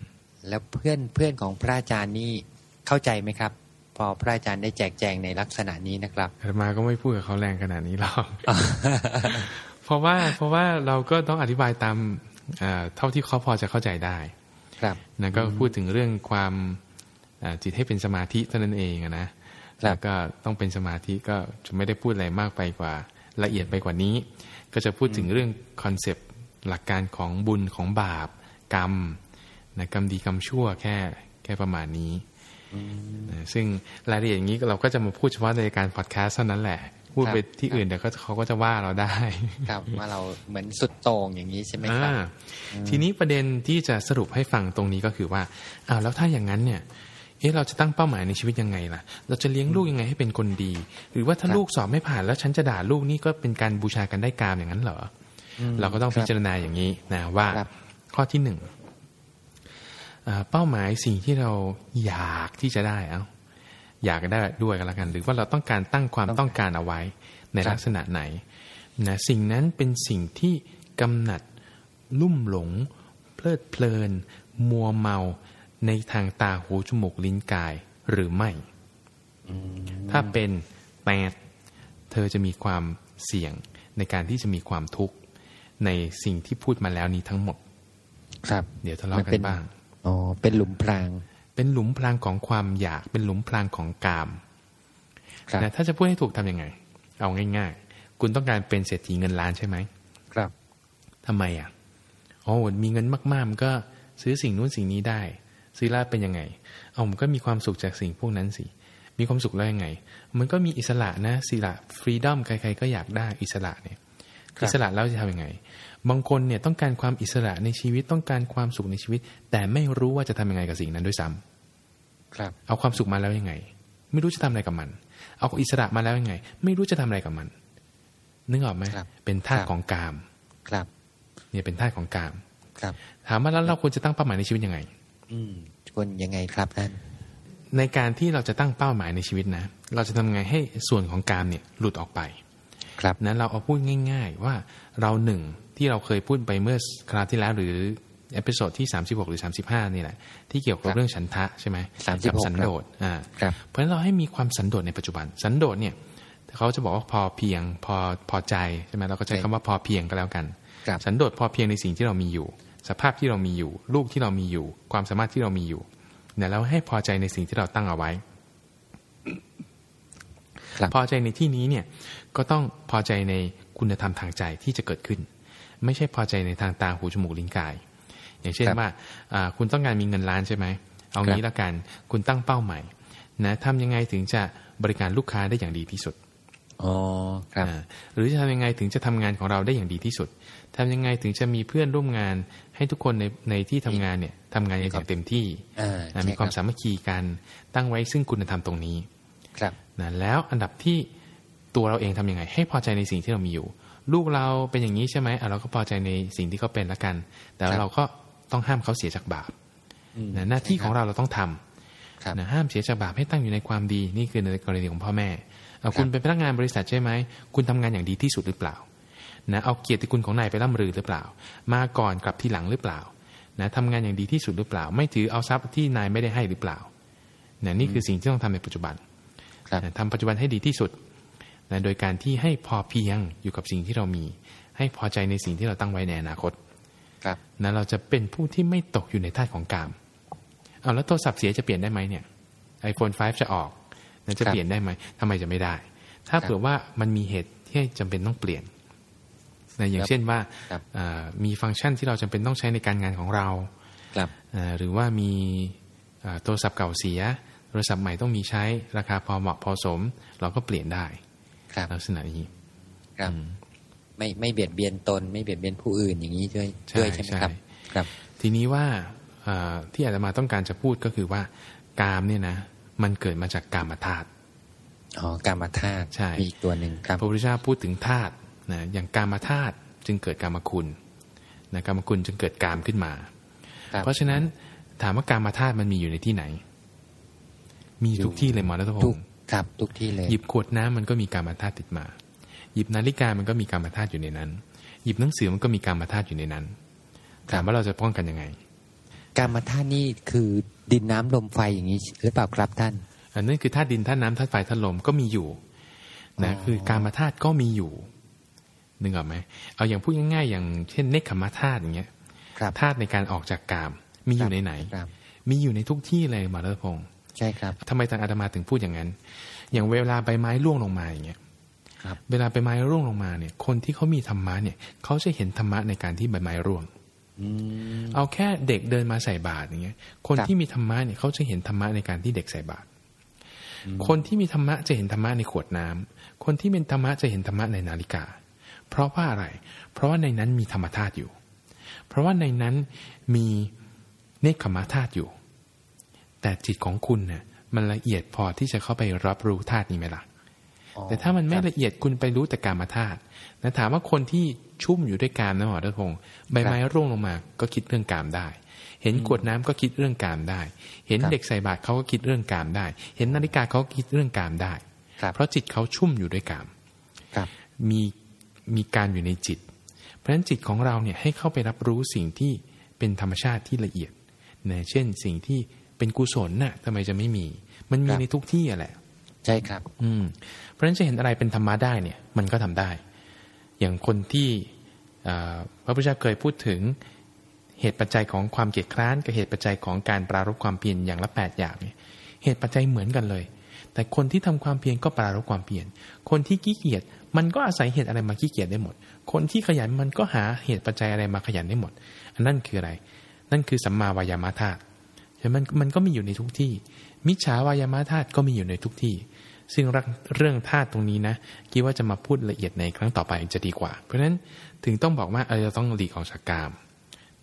แล้วเพื่อนเพื่อนของพระอาจารย์นี่ เข้าใจไหมครับ พอพระอาจารย์ได้แจกแจงในลักษณะนี้นะครับอาตมาก็ไม่พูดกับเขาแรงขนาดนี้หรอกเพราะว่าเพราะว่าเราก็ต้องอธิบายตามเอ่อเท่าที่เขาพอจะเข้าใจได้ ครับนะก็พูดถึงเรื่องความเอ่อจิตให้เป็นสมาธิเท่านั้นเองอะนะแล้วก็ต้องเป็นสมาธิก็จะไม่ได้พูดอะไรมากไปกว่าละเอียดไปกว่านี้ ก็จะพูดถึงเรื่องคอนเซปต์หลักการของบุญของบาป กรรมนะกรรมดีกรรมชั่วแค่แค่ประมาณนี้นะ ซึ่งรายละเอียดอย่างนี้เราก็จะมาพูดเฉพาะในการพอดแคสต์เท่านั้นแหละ พูดไปที่อื่นเดี๋ยวก็เขาก็จะว่าเราได้ ครับว่าเราเหมือนสุดโต่งอย่างนี้ใช่ไหมครับอ่าทีนี้ประเด็นที่จะสรุปให้ฟังตรงนี้ก็คือว่าอ้าวแล้วถ้าอย่างนั้นเนี่ยเอ๊ะเราจะตั้งเป้าหมายในชีวิตยังไงล่ะ เราจะเลี้ยงลูกยังไงให้เป็นคนดี หรือว่าถ้าครับลูกสอบไม่ผ่านแล้วฉันจะด่าลูกนี่ก็เป็นการบูชากันได้กามอย่างนั้นเหรออเราก็ต้องพิจารณาอย่างนี้นะว่าครับข้อที่หนึ่งอ่า เป้าหมายสิ่งที่เราอยากที่จะได้เอาอยากได้ด้วยกันแล้วกัน หรือว่าเราต้องการตั้งความต้องการเอาไว้ในครับลักษณะไหนนะสิ่งนั้นเป็นสิ่งที่กำหนัดลุ่มหลง เพลิดเพลิน มัวเมาในทางตาหูจมูกลิ้นกายหรือไม่ ถ้าเป็นแปดเธอจะมีความเสี่ยงในการที่จะมีความทุกข์ในสิ่งที่พูดมาแล้วนี้ทั้งหมด ครับ เดี๋ยวทะเลาะมักัเป็นนบ้าง อ๋อเป็นหลุมพราง เป็นหลุมพรางของความอยาก เป็นหลุมพรางของกามครับนะถ้าจะพูดให้ถูกทำยังไง เอาง่าย ๆ คุณต้องการเป็นเศรษฐีเงินล้านใช่ไหมครับทำไมอะอ๋อมีเงินมากๆมันก็ซื้อสิ่งนู้นสิ่งนี้ได้ ซื้อแล้วเป็นยังไง เอามันก็มีความสุขจากสิ่งพวกนั้นสิมีความสุขแล้วยังไง มันก็มีอิสระนะสิละฟรีดอมใครๆก็อยากได้อิสระเนี่ยครับอิสระแล้วจะทำยังไง บางคนเนี่ยต้องการความอิสระในชีวิตต้องการความสุขในชีวิต แต่ไม่รู้ว่าจะทำยังไงกับสิ่งนั้นด้วยซ้ำครับ เอาความสุขมาแล้วยังไง ไม่รู้จะทำอะไรกับมัน เอาอิสระมาแล้วยังไง ไม่รู้จะทำอะไรกับมัน นึกออกไหมครับเป็นธาตุครับของกาม ครับ เนี่ยเป็นธาตุของกาม ครับ ถามว่าแล้วเราควรจะตั้งเป้าหมายในชีวิตยังไง อืมควรยังไงครับท่านในการที่เราจะตั้งเป้าหมายในชีวิตนะ เราจะทำไงให้ส่วนของกามเนี่ยหลุดออกไป ครับนะเราเอาพูดง่าย ๆ ว่าเราหนึ่ง ที่เราเคยพูดไปเมื่อคราวที่แล้วหรือ episode ที่ 36 หรือ 35 นี่แหละ ที่เกี่ยวกับครับเรื่องฉันทะใช่ไหม36กับสันโดษอ่าครับเพราะฉะนั้นเราให้มีความสันโดษในปัจจุบัน สันโดษเนี่ยเขาจะบอกว่าพอเพียงพอพอใจใช่ไหมเราก็ใช้คำว่าพอเพียงก็แล้วกันครับสันโดษพอเพียงในสิ่งที่เรามีอยู่ สภาพที่เรามีอยู่ ลูกที่เรามีอยู่ ความสามารถที่เรามีอยู่เนี่ยเราให้พอใจในสิ่งที่เราตั้งเอาไว้ครับพอใจในที่นี้เนี่ยก็ต้องพอใจในคุณธรรมทางใจที่จะเกิดขึ้น ไม่ใช่พอใจในทางตาหูจมูกลิ้นกาย อย่างเช่นครับว่าอ่าคุณต้องการมีเงินล้านใช่ไหมเอาครับงี้ละกันคุณตั้งเป้าใหม่นะทำยังไงถึงจะบริการลูกค้าได้อย่างดีที่สุดอ๋อครับอ่าหรือจะทำยังไงถึงจะทำงานของเราได้อย่างดีที่สุดทำยังไงถึงจะมีเพื่อนร่วมงานให้ทุกคนในในที่ทำงานเนี่ยทำงานอย่างเต็มที่อ่าอ่าใช่มีความครับสามัคคีกันตั้งไว้ซึ่งคุณธรรมตรงนี้ ครับนะแล้วอันดับที่ตัวเราเองทำยังไง ให้พอใจในสิ่งที่เรามีอยู่ ลูกเราเป็นอย่างนี้ใช่ไหมอะเราก็พอใจในสิ่งที่เขาเป็นละกัน แต่ว่าเราก็ต้องห้ามเขาเสียจากบาปอืมนะหน้าที่ของเราเราต้องทำครับนะห้ามเสียจากบาปให้ตั้งอยู่ในความดีนี่คือในกรณีของพ่อแม่เอาคุณเป็นพนักงานบริษัทใช่ไหมคุณทำงานอย่างดีที่สุดหรือเปล่านะเอาเกียรติคุณของนายไปร่ำลือหรือเปล่า มาก่อนกลับทีหลังหรือเปล่านะทำงานอย่างดีที่สุดหรือเปล่า ไม่ถือเอาทรัพย์ที่นายไม่ได้ให้หรือเปล่านะนี่คือสิ่งที่ต้องทำในปัจจุบันครับนะทำปัจจุบันให้ดีที่สุด นะโดยการที่ให้พอเพียงอยู่กับสิ่งที่เรามี ให้พอใจในสิ่งที่เราตั้งไว้ในอนาคตครับนะเราจะเป็นผู้ที่ไม่ตกอยู่ในท่าตุของกามเอาแล้วโทรศัพท์เสียจะเปลี่ยนได้ไหมเนี่ย iPhone 5 จะออกนะจะครับเปลี่ยนได้ไหมทำไมจะไม่ได้ ถ้าครับเผื่อว่ามันมีเหตุที่จำเป็นต้องเปลี่ยนนะอย่างเช่นว่าครับอ่ามีฟังก์ชันที่เราจำเป็นต้องใช้ในการงานของเราครับอ่าหรือว่ามีอ่าโทรศัพท์เก่าเสียรศัพท์ใหม่ต้องมีใช้ราคาพอเหมาะพอสม เราก็เปลี่ยนได้ครับ ลักษณะนี้ครับอืมไม่ไม่เบียดเบียนตน ไม่เบียดเบียนผู้อื่นอย่างนี้ด้วยใช่ด้วยใช่ไหมครับใช่ครับ ทีนี้ว่าเอ่อที่อาตมาต้องการจะพูดก็คือว่ากามเนี่ยนะ มันเกิดมาจากกามธาตุอ๋อกามธาตุใช่มีอีกตัวหนึ่งครับพระพุทธเจ้าพูดถึงธาตุนะอย่างกามธาตุจึงเกิดกามคุณนะกามคุณจึงเกิดกามขึ้นมาครับเพราะฉะนั้นถามว่ากามธาตุมันมีอยู่ในที่ไหน มีทุกที่เลยหมอรัตพทุกงศ์ ครับทุกที่เลย หยิบขวดน้ำมันก็มีกามธาตุติดมา หยิบนาฬิกามันก็มีกามธาตุอยู่ในนั้น หยิบหนังสือมันก็มีกามธาตุอยู่ในนั้นถามว่าเราจะป้องกันยังไง กามธาตุนี่คือดินน้ำลมไฟอย่างนี้หรือเปล่าครับท่าน อันนั้นคือธาตุดินธาตุน้ำธาตุไฟธาตุลมก็มีอยู่นะอ๋อคือกามธาตุก็มีอยู่นึกออกไหมเอาอย่างพูดง่ายๆ อย่างเช่นเนคขมธาตุอย่างเงี้ยครับธาตุในการออกจากกาม มีอยู่ในไหนครับมีอยู่ในทุกที่เลยหมารัตพงศ์ ใช่ครับทำไมทางอาตมาถึงพูดอย่างนั้น อย่างเวลาใบไม้ร่วงลงมาอย่างเงี้ยครับเวลาใบไม้ร่วงลงมาเนี่ย คนที่เขามีธรรมะเนี่ยเขาจะเห็นธรรมะในการที่ใบไม้ร่วงอืมเอาแค่เด็กเดินมาใส่บาตรอย่างเงี้ย คนครับที่มีธรรมะเนี่ยเขาจะเห็นธรรมะในการที่เด็กใส่บาตรอืมคนที่มีธรรมะจะเห็นธรรมะในขวดน้ำคนที่เป็นธรรมะจะเห็นธรรมะในนาฬิกา เพราะว่าอะไร เพราะว่าในนั้นมีธรรมธาตุอยู่ เพราะว่าในนั้นมีเนคขมธาตุอยู่ แต่จิตของคุณเนี่ยมันละเอียดพอที่จะเข้าไปรับรู้ธาตุนี้ไหมล่ะอ๋อแต่ถ้ามันไม่ครับละเอียดคุณไปรู้แต่กามธาตุนะถามว่าคนที่ชุ่มอยู่ด้วยกามนะหมอรัตพงศ์ใบไม้ร่วงลงมา ก็คิดเรื่องกามได้ เห็นขวดน้ำก็คิดเรื่องกามได้ เห็นครับเด็กใส่บาตรเขาก็คิดเรื่องกามได้ เห็นนาฬิกาเขาก็คิดเรื่องกามได้ครับเพราะจิตเขาชุ่มอยู่ด้วยกามครับมีมีการอยู่ในจิต เพราะฉะนั้นจิตของเราเนี่ยให้เข้าไปรับรู้สิ่งที่เป็นธรรมชาติที่ละเอียดนะเช่นสิ่งที่ เป็นกุศลน่ะทำไมจะไม่มี มันมีครับในทุกที่อะแหละ ใช่ครับ อืม เพราะฉะนั้นจะเห็นอะไรเป็นธรรมะได้เนี่ย มันก็ทำได้ อย่างคนที่อ่าพระพุทธเจ้าเคยพูดถึงเหตุปัจจัยของความเกียดคร้านกับเหตุปัจจัยของการปรารบความเพียรอย่างละแปดอย่างเนี่ย เหตุปัจจัยเหมือนกันเลย แต่คนที่ทำความเพียรก็ปรารบความเพียรคนที่ขี้เกียจมันก็อาศัยเหตุอะไรมาขี้เกียจได้หมด คนที่ขยันมันก็หาเหตุปัจจัยอะไรมาขยันได้หมด อันนั่นคืออะไร นั่นคือสัมมาวายามะธาตุ ใช่ไหมมันมันก็มีอยู่ในทุกที่ มิจฉาวายามะธาตุก็มีอยู่ในทุกที่ ซึ่งเรื่องธาตุตรงนี้นะคิดว่าจะมาพูดละเอียดในครั้งต่อไปจะดีกว่า เพราะฉะนั้นถึงต้องบอกว่าเออเราต้องหลีกออกจากกาม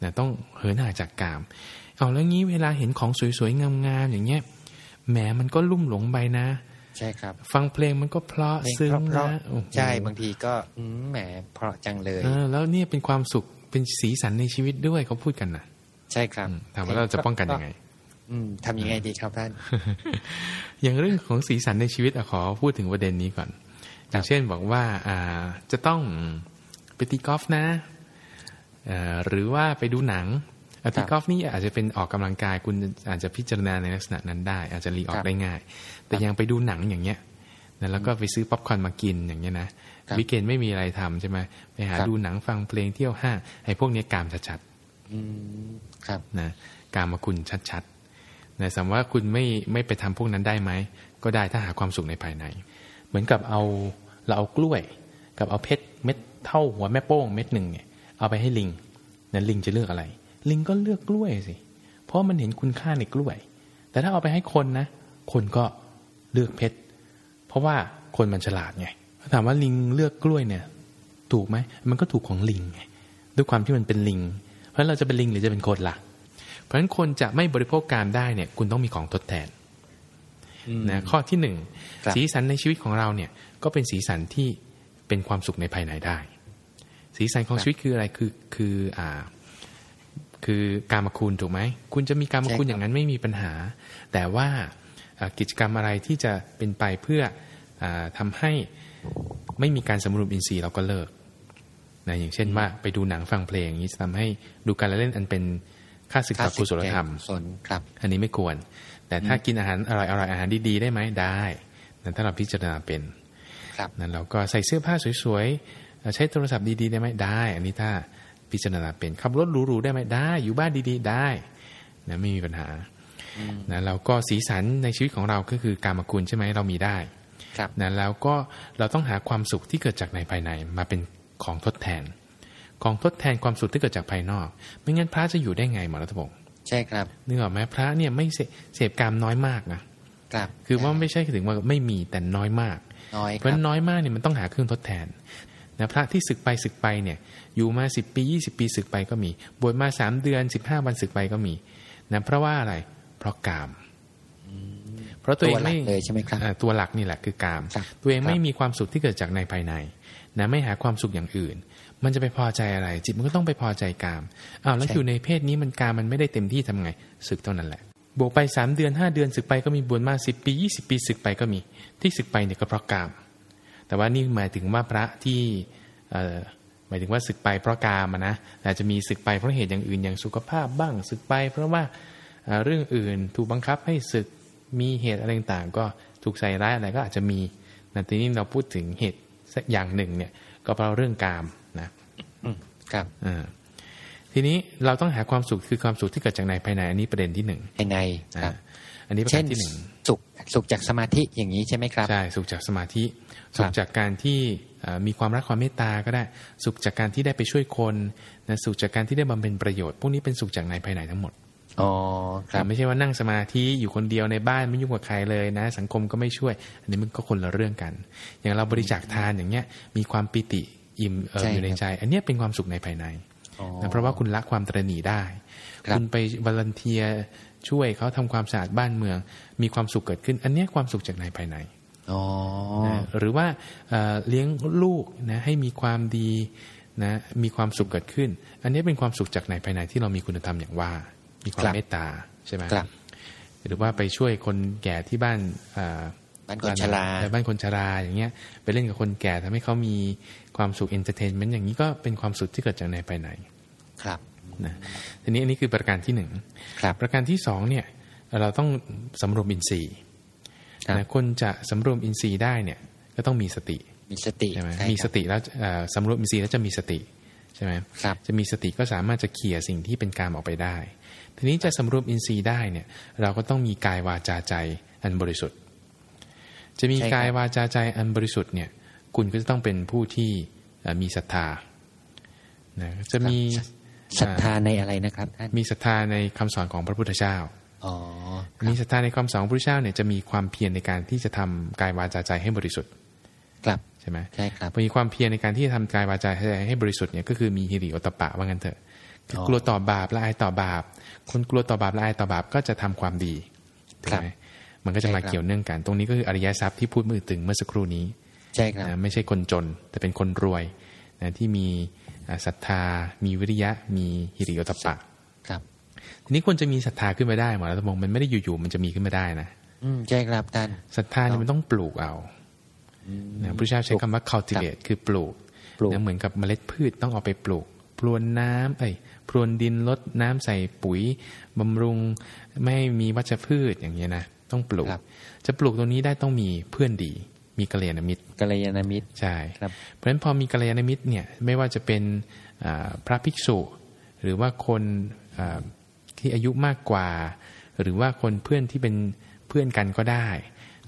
นะต้องเหินห่างจากกาม เอาแล้วงี้เวลาเห็นของสวยๆงามๆอย่างเงี้ยแหมมันก็ลุ่มหลงไปนะ ใช่ครับ ฟังเพลงมันก็เพราะเพลงซึ้งเพราะนะโอ้โหๆใช่บางทีก็อืมแหมเพราะจังเลยเออแล้วเนี่ยเป็นความสุขเป็นสีสันในชีวิตด้วยเขาพูดกันนะใช่ครับอืมถามว่าเราจะป้องกันยังไง อืมทำยังไงดีครับท่าน อย่างเรื่องของสีสันในชีวิตอะขอพูดถึงประเด็นนี้ก่อน อย่างเช่นบอกว่าอ่าจะต้องไปตีกอล์ฟนะเอ่อหรือว่าไปดูหนังอะตีกอล์ฟนี่อาจจะเป็นออกกำลังกายคุณอาจจะพิจารณาในลักษณะนั้นได้ อาจจะรีออคกรับได้ง่าย แต่ยังไปดูหนังอย่างเงี้ยนะแล้วก็ไปซื้อป๊อปคอร์นมากินอย่างเงี้ยนะครับ weekend ไม่มีอะไรทำใช่ไหมไปหาครับดูหนังฟังเพลงเที่ยวห้างไอ้พวกเนี้ยกามชัดๆอืมครับนะกามคุณชัดๆ นะสมมติว่าคุณไม่ไม่ไปทำพวกนั้นได้ไหม ก็ได้ถ้าหาความสุขในภายใน เหมือนกับเอาเราเอากล้วย กับเอาเพชรเม็ดเท่าหัวแม่โป้งเม็ดหนึ่งเนี่ยเอาไปให้ลิงนั้นลิงจะเลือกอะไร ลิงก็เลือกกล้วยสิ เพราะมันเห็นคุณค่าในกล้วย แต่ถ้าเอาไปให้คนนะ คนก็เลือกเพชร เพราะว่าคนมันฉลาดไงถามว่าลิงเลือกกล้วยเนี่ย ถูกไหม มันก็ถูกของลิงไงด้วยความที่มันเป็นลิง เพราะเราจะเป็นลิงหรือจะเป็นคนล่ะ ราะฉะนั้นคนจะไม่บริโภคการได้เนี่ย คุณต้องมีของทดแทนอืมนะข้อที่หนึ่งครับสีสันในชีวิตของเราเนี่ย ก็เป็นสีสันที่เป็นความสุขในภายในได้ สีสันของชีวิตคืออะไรคือคืออ่า คือการมาคุณถูกไหมคุณจะมีการมาคุณอย่างนั้นไม่มีปัญหา แต่ว่าอ่ากิจกรรมอะไรที่จะเป็นไปเพื่ออาทำให้ไม่มีการสำรวมอินทรีย์เราก็เลิกนะอย่างเช่นว่าไปดูหนังฟังเพลงอย่างนี้จะทำให้ดูการละเล่นอันเป็น ค่าศึกต่อกุศลธรรมกุศลครับ อันนี้ไม่ควร แต่ถ้ากินอาหารอร่อยอร่อยอาหารดีๆได้ไหมได้นั่นถ้าเราพิจารณาเป็นครับนั่นเราก็ใส่เสื้อผ้าสวยๆเอ่อใช้โทรศัพท์ดีๆได้ไหมได้ อันนี้ถ้าพิจารณาเป็นขับรถหรูๆได้ไหมได้ อยู่บ้านดีๆได้นะไม่มีปัญหานะเราก็สีสันในชีวิตของเราก็คือการมคุณใช่ไหมเรามีได้ครับนะแล้วก็เราต้องหาความสุขที่เกิดจากในภายในมาเป็นของทดแทน ของทดแทนความสุขที่เกิดจากภายนอก ไม่งั้นพระจะอยู่ได้ไงหมอรัตพงศ์ใช่ครับนึกออกไหมพระเนี่ยไม่เสพเสพกามน้อยมากนะครับคือว่าไม่ใช่ถึงว่าไม่มีแต่น้อยมากน้อยเพคราะฉะรับนั้นน้อยมากเนี่ยมันต้องหาเครื่องทดแทนนะพระที่ศึกไปศึกไปเนี่ยอยู่มาสิบปียี่สิบปีศึกไปก็มีบวชมาสามเดือนสิบห้าวันศึกไปก็มีนะเพราะว่าอะไรเพราะกามเพราะตัวตัเอวงหลัไม่กเลยใช่ไหมครับอ่าตัวหลักนี่แหละคือกามครับตัวเองครับไม่มีความสุขที่เกิดจากในภายในนะไม่หาความสุขอย่างอื่น มันจะไปพอใจอะไร จิตมันก็ต้องไปพอใจกามอ้าวแล้วอยู่ในเพศนี้มันกามมันไม่ได้เต็มที่ทำไงศึกเท่านั้นแหละ บวกไปสามเดือนห้าเดือนศึกไปก็มีบวชมาสิบปียี่สิบปีศึกไปก็มี ที่ศึกไปเนี่ยก็เพราะกาม แต่ว่านี่หมายถึงว่าพระที่เอ่อหมายถึงว่าศึกไปเพราะกามอะนะอาจจะมีศึกไปเพราะเหตุอย่างอื่นอย่างสุขภาพบ้างศึกไป เพราะว่าเอ่อเรื่องอื่นถูกบังคับให้ศึกมีเหตุอะไรต่างๆก็ถูกใส่ร้ายอะไรก็อาจจะมีนะทีนี้เราพูดถึงเหตุสักอย่างหนึ่งเนี่ยก็เพราะเรื่องกามนะ ครับอ่าทีนี้เราต้องหาความสุขคือความสุขที่เกิดจากในภายในอันนี้ประเด็นที่หนึ่งภายในคอ่ารับอันนี้ประเช่กานรที่หนึ่งสุขสุขจากสมาธิอย่างนี้ใช่ไหมครับใช่สุขจากสมาธิครับสุขจากการที่เอ่อมีความรักความเมตตาก็ได้ สุขจากการที่ได้ไปช่วยคนนะสุขจากการที่ได้บำเพ็ญประโยชน์พวกนี้เป็นสุขจากในภายในทั้งหมดอ๋อครับไม่ใช่ว่านั่งสมาธิอยู่คนเดียวในบ้านไม่ยุ่งกับใครเลยนะ สังคมก็ไม่ช่วย อันนี้มันก็คนละเรื่องกัน อย่างเราบริจาคทานอย่างเงี้ยมีความปิติ อิ่มเอิบใช่อยู่ในครับใจ อันเนี้ยเป็นความสุขในภายในอ๋อนะเพราะว่าคุณละความตระหนี่ได้ครับคุณไปวอลันเทียช่วยเขาทำความสะอาดบ้านเมือง มีความสุขเกิดขึ้น อันเนี้ยความสุขจากในภายในอ๋อนะหรือว่าเอ่อเลี้ยงลูกนะให้มีความดีนะมีความสุขเกิดขึ้น อันนี้เป็นความสุขจากในภายในที่เรามีคุณธรรมอย่างว่า มีความครับเมตตาใช่ไหมครับหรือว่าไปช่วยคนแก่ที่บ้านอ่าบ้านคนชราเออบ้านคนชราอย่างเงี้ย ไปเล่นกับคนแก่ทำให้เขามี ความสุข entertainment อย่างนี้ก็เป็นความสุขที่เกิดจากในภายในครับนะทีนี้อันนี้คือประการที่หนึ่งครับประการที่สองเนี่ยเราต้องสำรวมอินทรีย์ครับนะคนจะสำรวมอินทรีย์ได้เนี่ยก็ต้องมีสติมีสติใช่ไหมใช่มีคสรับติแล้วเอ่อสำรวมอินทรีย์แล้วจะมีสติใช่ไหมครับจะมีสติก็สามารถจะเขี่ยสิ่งที่เป็นกามออกไปได้ ทีนี้จะสำรวมอินทรีย์ได้เนี่ยเราก็ต้องมีกายวาจาใจอันบริสุทธิ์ จะมีใช่ครับกายวาจาใจอันบริสุทธิ์เนี่ย คุณก็จะต้องเป็นผู้ที่เอ่อมีศรัทธานะจะมีศรัทธาในอะไรนะครับท่านมีศรัทธาในคำสอนของพระพุทธเจ้าอ๋อมีศรัทธาในคำสอนของพระพุทธเจ้าเนี่ยจะมีความเพียรในการที่จะทำกายวาจาใจให้บริสุทธิ์ครับใช่ไหมใช่ครับมีความเพียรในการที่จะทำกายวาจาใจให้บริสุทธิ์เนี่ยก็คือมีฮิริโอตปปะว่างั้นเถอะคืออกลัวต่อบาปละอายต่อบาป คนกลัวต่อบาปละอายต่อบาปก็จะทำความดีถูกไหมมันก็จะมาใช่ครับเกี่ยวเนื่องกัน ตรงนี้ก็คืออริยทรัพย์ที่พูดมือถึงเมื่อสักครู่นี้ ใช่ครับนะไม่ใช่คนจน แต่เป็นคนรวยนะที่มีอ่าศรัทธา มีวิริยะ มีฮิริโอตปปะ ครับ ทีนี้คนจะมีศรัทธาขึ้นมาได้หมอรัตพงศ์มันไม่ได้อยู่ๆมันจะมีขึ้นมาได้นะอืมใช่ครับท่านศรัทธาเนี่ยมันต้องปลูกเอานะพระเจ้าใช้คำว่า cultivate คือปลูกปลูกนะเหมือนกับเมล็ดพืชต้องเอาไปปลูก พรวนน้ำเอ้ยพรวนดินลดน้ำใส่ปุ๋ยบำรุงไม่ให้มีวัชพืชอย่างเงี้ยนะต้องปลูกครับจะปลูกตรงนี้ได้ต้องมีเพื่อนดี มีกัลยาณมิตรกัลยาณมิตรใช่ครับเพราะฉะนั้นพอมีกัลยาณมิตรเนี่ยไม่ว่าจะเป็นอ่าพระภิกษุ หรือว่าคนอ่าที่อายุมากกว่า หรือว่าคนเพื่อนที่เป็นเพื่อนกันก็ได้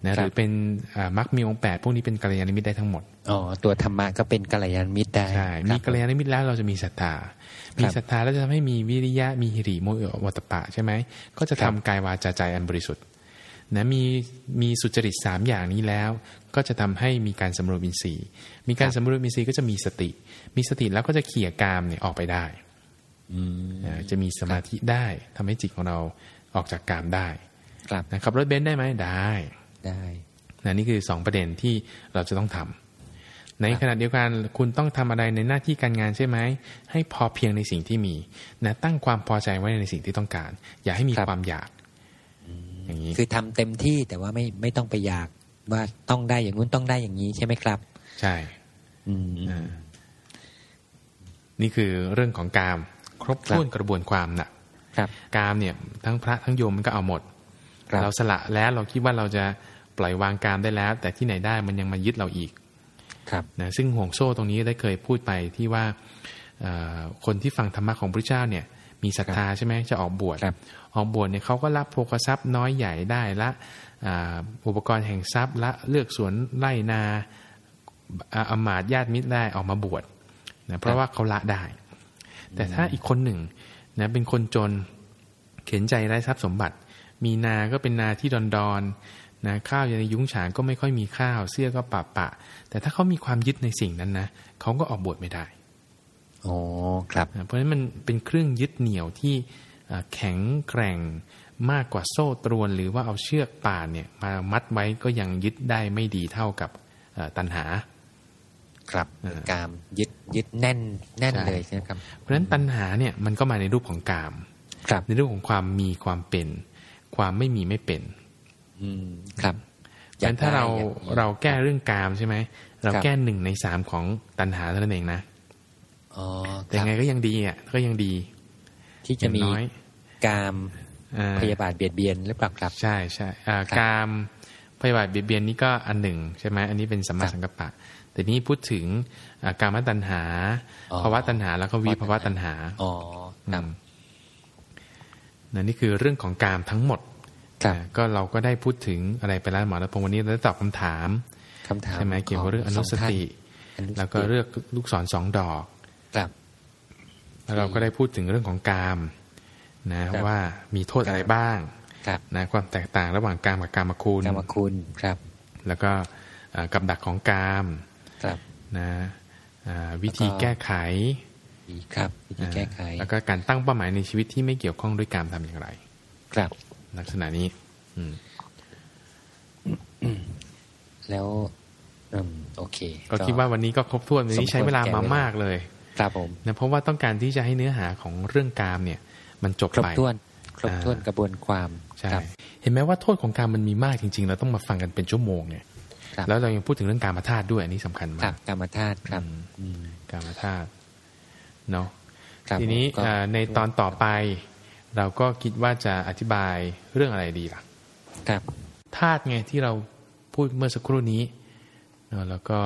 นะหรือเป็นอ่ามักมีองค์แปดพวกนี้เป็นกัลยาณมิตรได้ทั้งหมดอ๋อตัวธรรมะก็เป็นกัลยาณมิตรได้ใช่ครัมีบกัลยาณมิตรแล้วเราจะมีศรัทธามีศรัทธาแล้วจะทำให้มีวิริยะมีหิริโมโอวัตปะใช่ไหมก็จะทำกายวาจาใจอันบริสุทธิ์นะมีมีสุจริตสามอย่างนี้แล้ว ก็จะทำให้มีการสำรวมอินทรีย์ มีการสำรวมอินทรีย์ก็จะมีสติ มีสติแล้วก็จะเขี่ยกามเนี่ยออกไปได้อืมนะจะมีสมาธิได้ทำให้จิตของเราออกจากกามได้ครับนะขับรถเบนซ์ได้ไหมได้ได้นะนี่คือสองประเด็นที่เราจะต้องทำในขณะเดียวกันคุณต้องทำอะไรในหน้าที่การงานใช่ไหมให้พอเพียงในสิ่งที่มีนะตั้งความพอใจไว้ในสิ่งที่ต้องการ อย่าให้มีความอยากอย่างนี้คือทำเต็มที่แต่ว่าไม่ไม่ต้องไปอยาก ว่าต้องได้อย่างนู้นต้องได้อย่างนี้ใช่ไหมครับ ใช่ อืมอ่านี่คือเรื่องของกาม ครบถ้วนกระบวนความนะครับ กามเนี่ย ทั้งพระทั้งโยมมันก็เอาหมดครับเราสละแล้วเราคิดว่าเราจะปล่อยวางกามได้แล้ว แต่ที่ไหนได้มันยังมายึดเราอีก ครับนะซึ่งห่วงโซ่ตรงนี้ได้เคยพูดไปที่ว่าเอ่อคนที่ฟังธรรมะของพระเจ้าเนี่ยมีศรัทธาใช่ไหมจะออกบวชครับออกบวชเนี่ยเขาก็รับโภคทรัพย์น้อยใหญ่ได้ละ อ่าอุปกรณ์แห่งทรัพย์ละเลือกสวนไร่นาอ่าอำมาตย์ญาติมิตรได้ออกมาบวชนะเพราะว่าเขาละได้ แต่ถ้าอีกคนหนึ่งนะเป็นคนจนเข็นใจไร้ทรัพย์สมบัติ มีนาก็เป็นนาที่ดอนดอนๆนะข้าวในยุ้งฉางก็ไม่ค่อยมีข้าว เสื้อก็ปะปะ แต่ถ้าเขามีความยึดในสิ่งนั้นนะเขาก็ออกบวชไม่ได้อ๋อครับนะเพราะฉะนั้นมันเป็นเครื่องยึดเหนี่ยวที่เอ่อแข็งแกร่ง มากกว่าโซ่ตรวนหรือว่าเอาเชือกป่านเนี่ยมามัดไว้ก็ยังยึดได้ไม่ดีเท่ากับเอ่อตัณหา ครับเออกามยึดยึดแน่นแน่นใช่เลยใช่ไหมครับ เพราะฉะนั้นตัณหาเนี่ยมันก็มาในรูปของกามครับในรูปของความมีความเป็น ความไม่มีไม่เป็น อืมครับฉะนั้นถ้าเราอยกได้เราแก้เรื่องกามใช่ไหมเราครับแก้หนึ่งในสามของตัณหาเท่านั้นเองนะอ๋อแต่คยัรับงไงก็ยังดีอะก็ยังดี ที่จะมีอย่างน้อยกามอ่า พยาบาทเบียดเบียนหรือเปล่าครับ ใช่ใช่อ่าครับกามพยาบาทเบียดเบียนนี่ก็อันหนึ่งใช่ไหมอันนี้เป็นสัมมาครับสังกัปปะ แต่นี่พูดถึงอ่ากามตัณหาอ๋อภาวะตัณหา แล้วก็วิภาวะตัณหาอ๋อครับอืมนั่นนี่คือเรื่องของกามทั้งหมดครับอ่าก็เราก็ได้พูดถึงอะไรไปแล้วหมอแล้วพงศ์วันนี้เราได้ตอบคำถามคำถามใช่ไหมเกี่ยวกับเรื่องอนุสติอนุสติแล้วก็เลือกลูกศรสองดอกครับแล้วเราก็ได้พูดถึงเรื่องของกาม นะครับว่ามีโทษอะไรบ้างครับนะความแตกต่างระหว่างกามกับกามคุณกรรมคุณครับ แล้วก็เอ่อกับดักของกามครับนะอ่าวิธีแล้วก็แก้ไขดีครับวิธีแก้ไขอ่าแล้วก็การตั้งเป้าหมายในชีวิตที่ไม่เกี่ยวข้องด้วยกามทำอย่างไร ครับ ลักษณะนี้ อืมแล้วอืมโอเค ก็คิดว่าวันนี้ก็ครบถ้วนวันนี้ใช้เวลาสมควรแก่มาเวลามมากเลย ครับผมนะเพราะว่าต้องการที่จะให้เนื้อหาของเรื่องกามเนี่ย มันจบครบไปถ้วนครบอ่าถ้วนกระบวนความใช่ครับเห็นไหมว่าโทษของกามมันมีมากจริง ๆ เราต้องมาฟังกันเป็นชั่วโมงเนี่ยครับแล้วเรายังพูดถึงเรื่องการมาธาตุด้วยอันนี้สำคัญครัมาบกกรรมธาตุครับอืมอืมการมาธาตุเนาะครับทีนี้ผมก็เอ่อในตอนต่อไป เราก็คิดว่าจะอธิบายเรื่องอะไรดีล่ะ ครับธาตุไงที่เราพูดเมื่อสักครู่นี้เนอะแล้วก็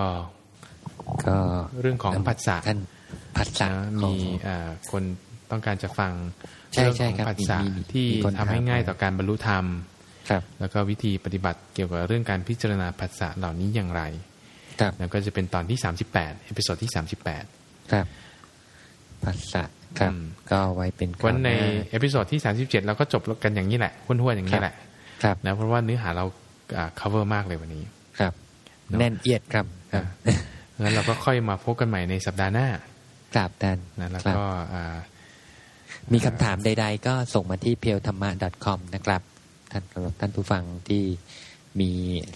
ก็เรื่องของผัสสะท่านผัสสะนะขอมีงเอ่อคนต้องการจะฟัง ใช่เรื่องใช่ของครับผัสสะมีมีที่มีคนทำให้ถามง่ายมาต่อการบรรลุธรรมครับ แล้วก็วิธีปฏิบัติเกี่ยวกับเรื่องการพิจารณาผัสสะเหล่านี้อย่างไร ครับแล้วก็จะเป็นตอนที่38 episode ที่38ครับผัสสะครับอืมก็ไว้เป็นวันในคราวหน้า episode ที่37เราก็จบกันอย่างนี้แหละห้วนๆอย่างนี้แหละ ครับนะเพราะว่าเนื้อหาเราอ่า cover มากเลยวันนี้ครับเนอะแน่นเอียดครับครับงั้นเราก็ค่อยมาพบกันใหม่ในสัปดาห์หน้า กราบท่านนะแล้วครับก็อ่า มีคำถามใด ๆ ก็ส่งมาที่ p e e l t h a m m a com นะครับ ท่านสำหรับท่านผู้ฟังที่มี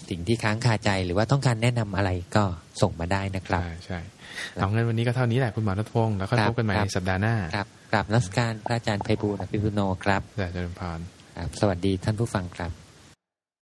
สิ่งที่ค้างคาใจหรือว่าต้องการแนะนำอะไรก็ส่งมาได้นะครับใช่ใช่เอางั้นวันนี้ก็เท่านี้แหละคุณหมอรัตพงศ์แล้วก็ครับพบกันใหม่ครับในสัปดาห์หน้า ครับกราบรัสการพระอาจารย์ไพบูลย์อภิปุโนครับแต่เจริญพรครับสวัสดีท่านผู้ฟังครับ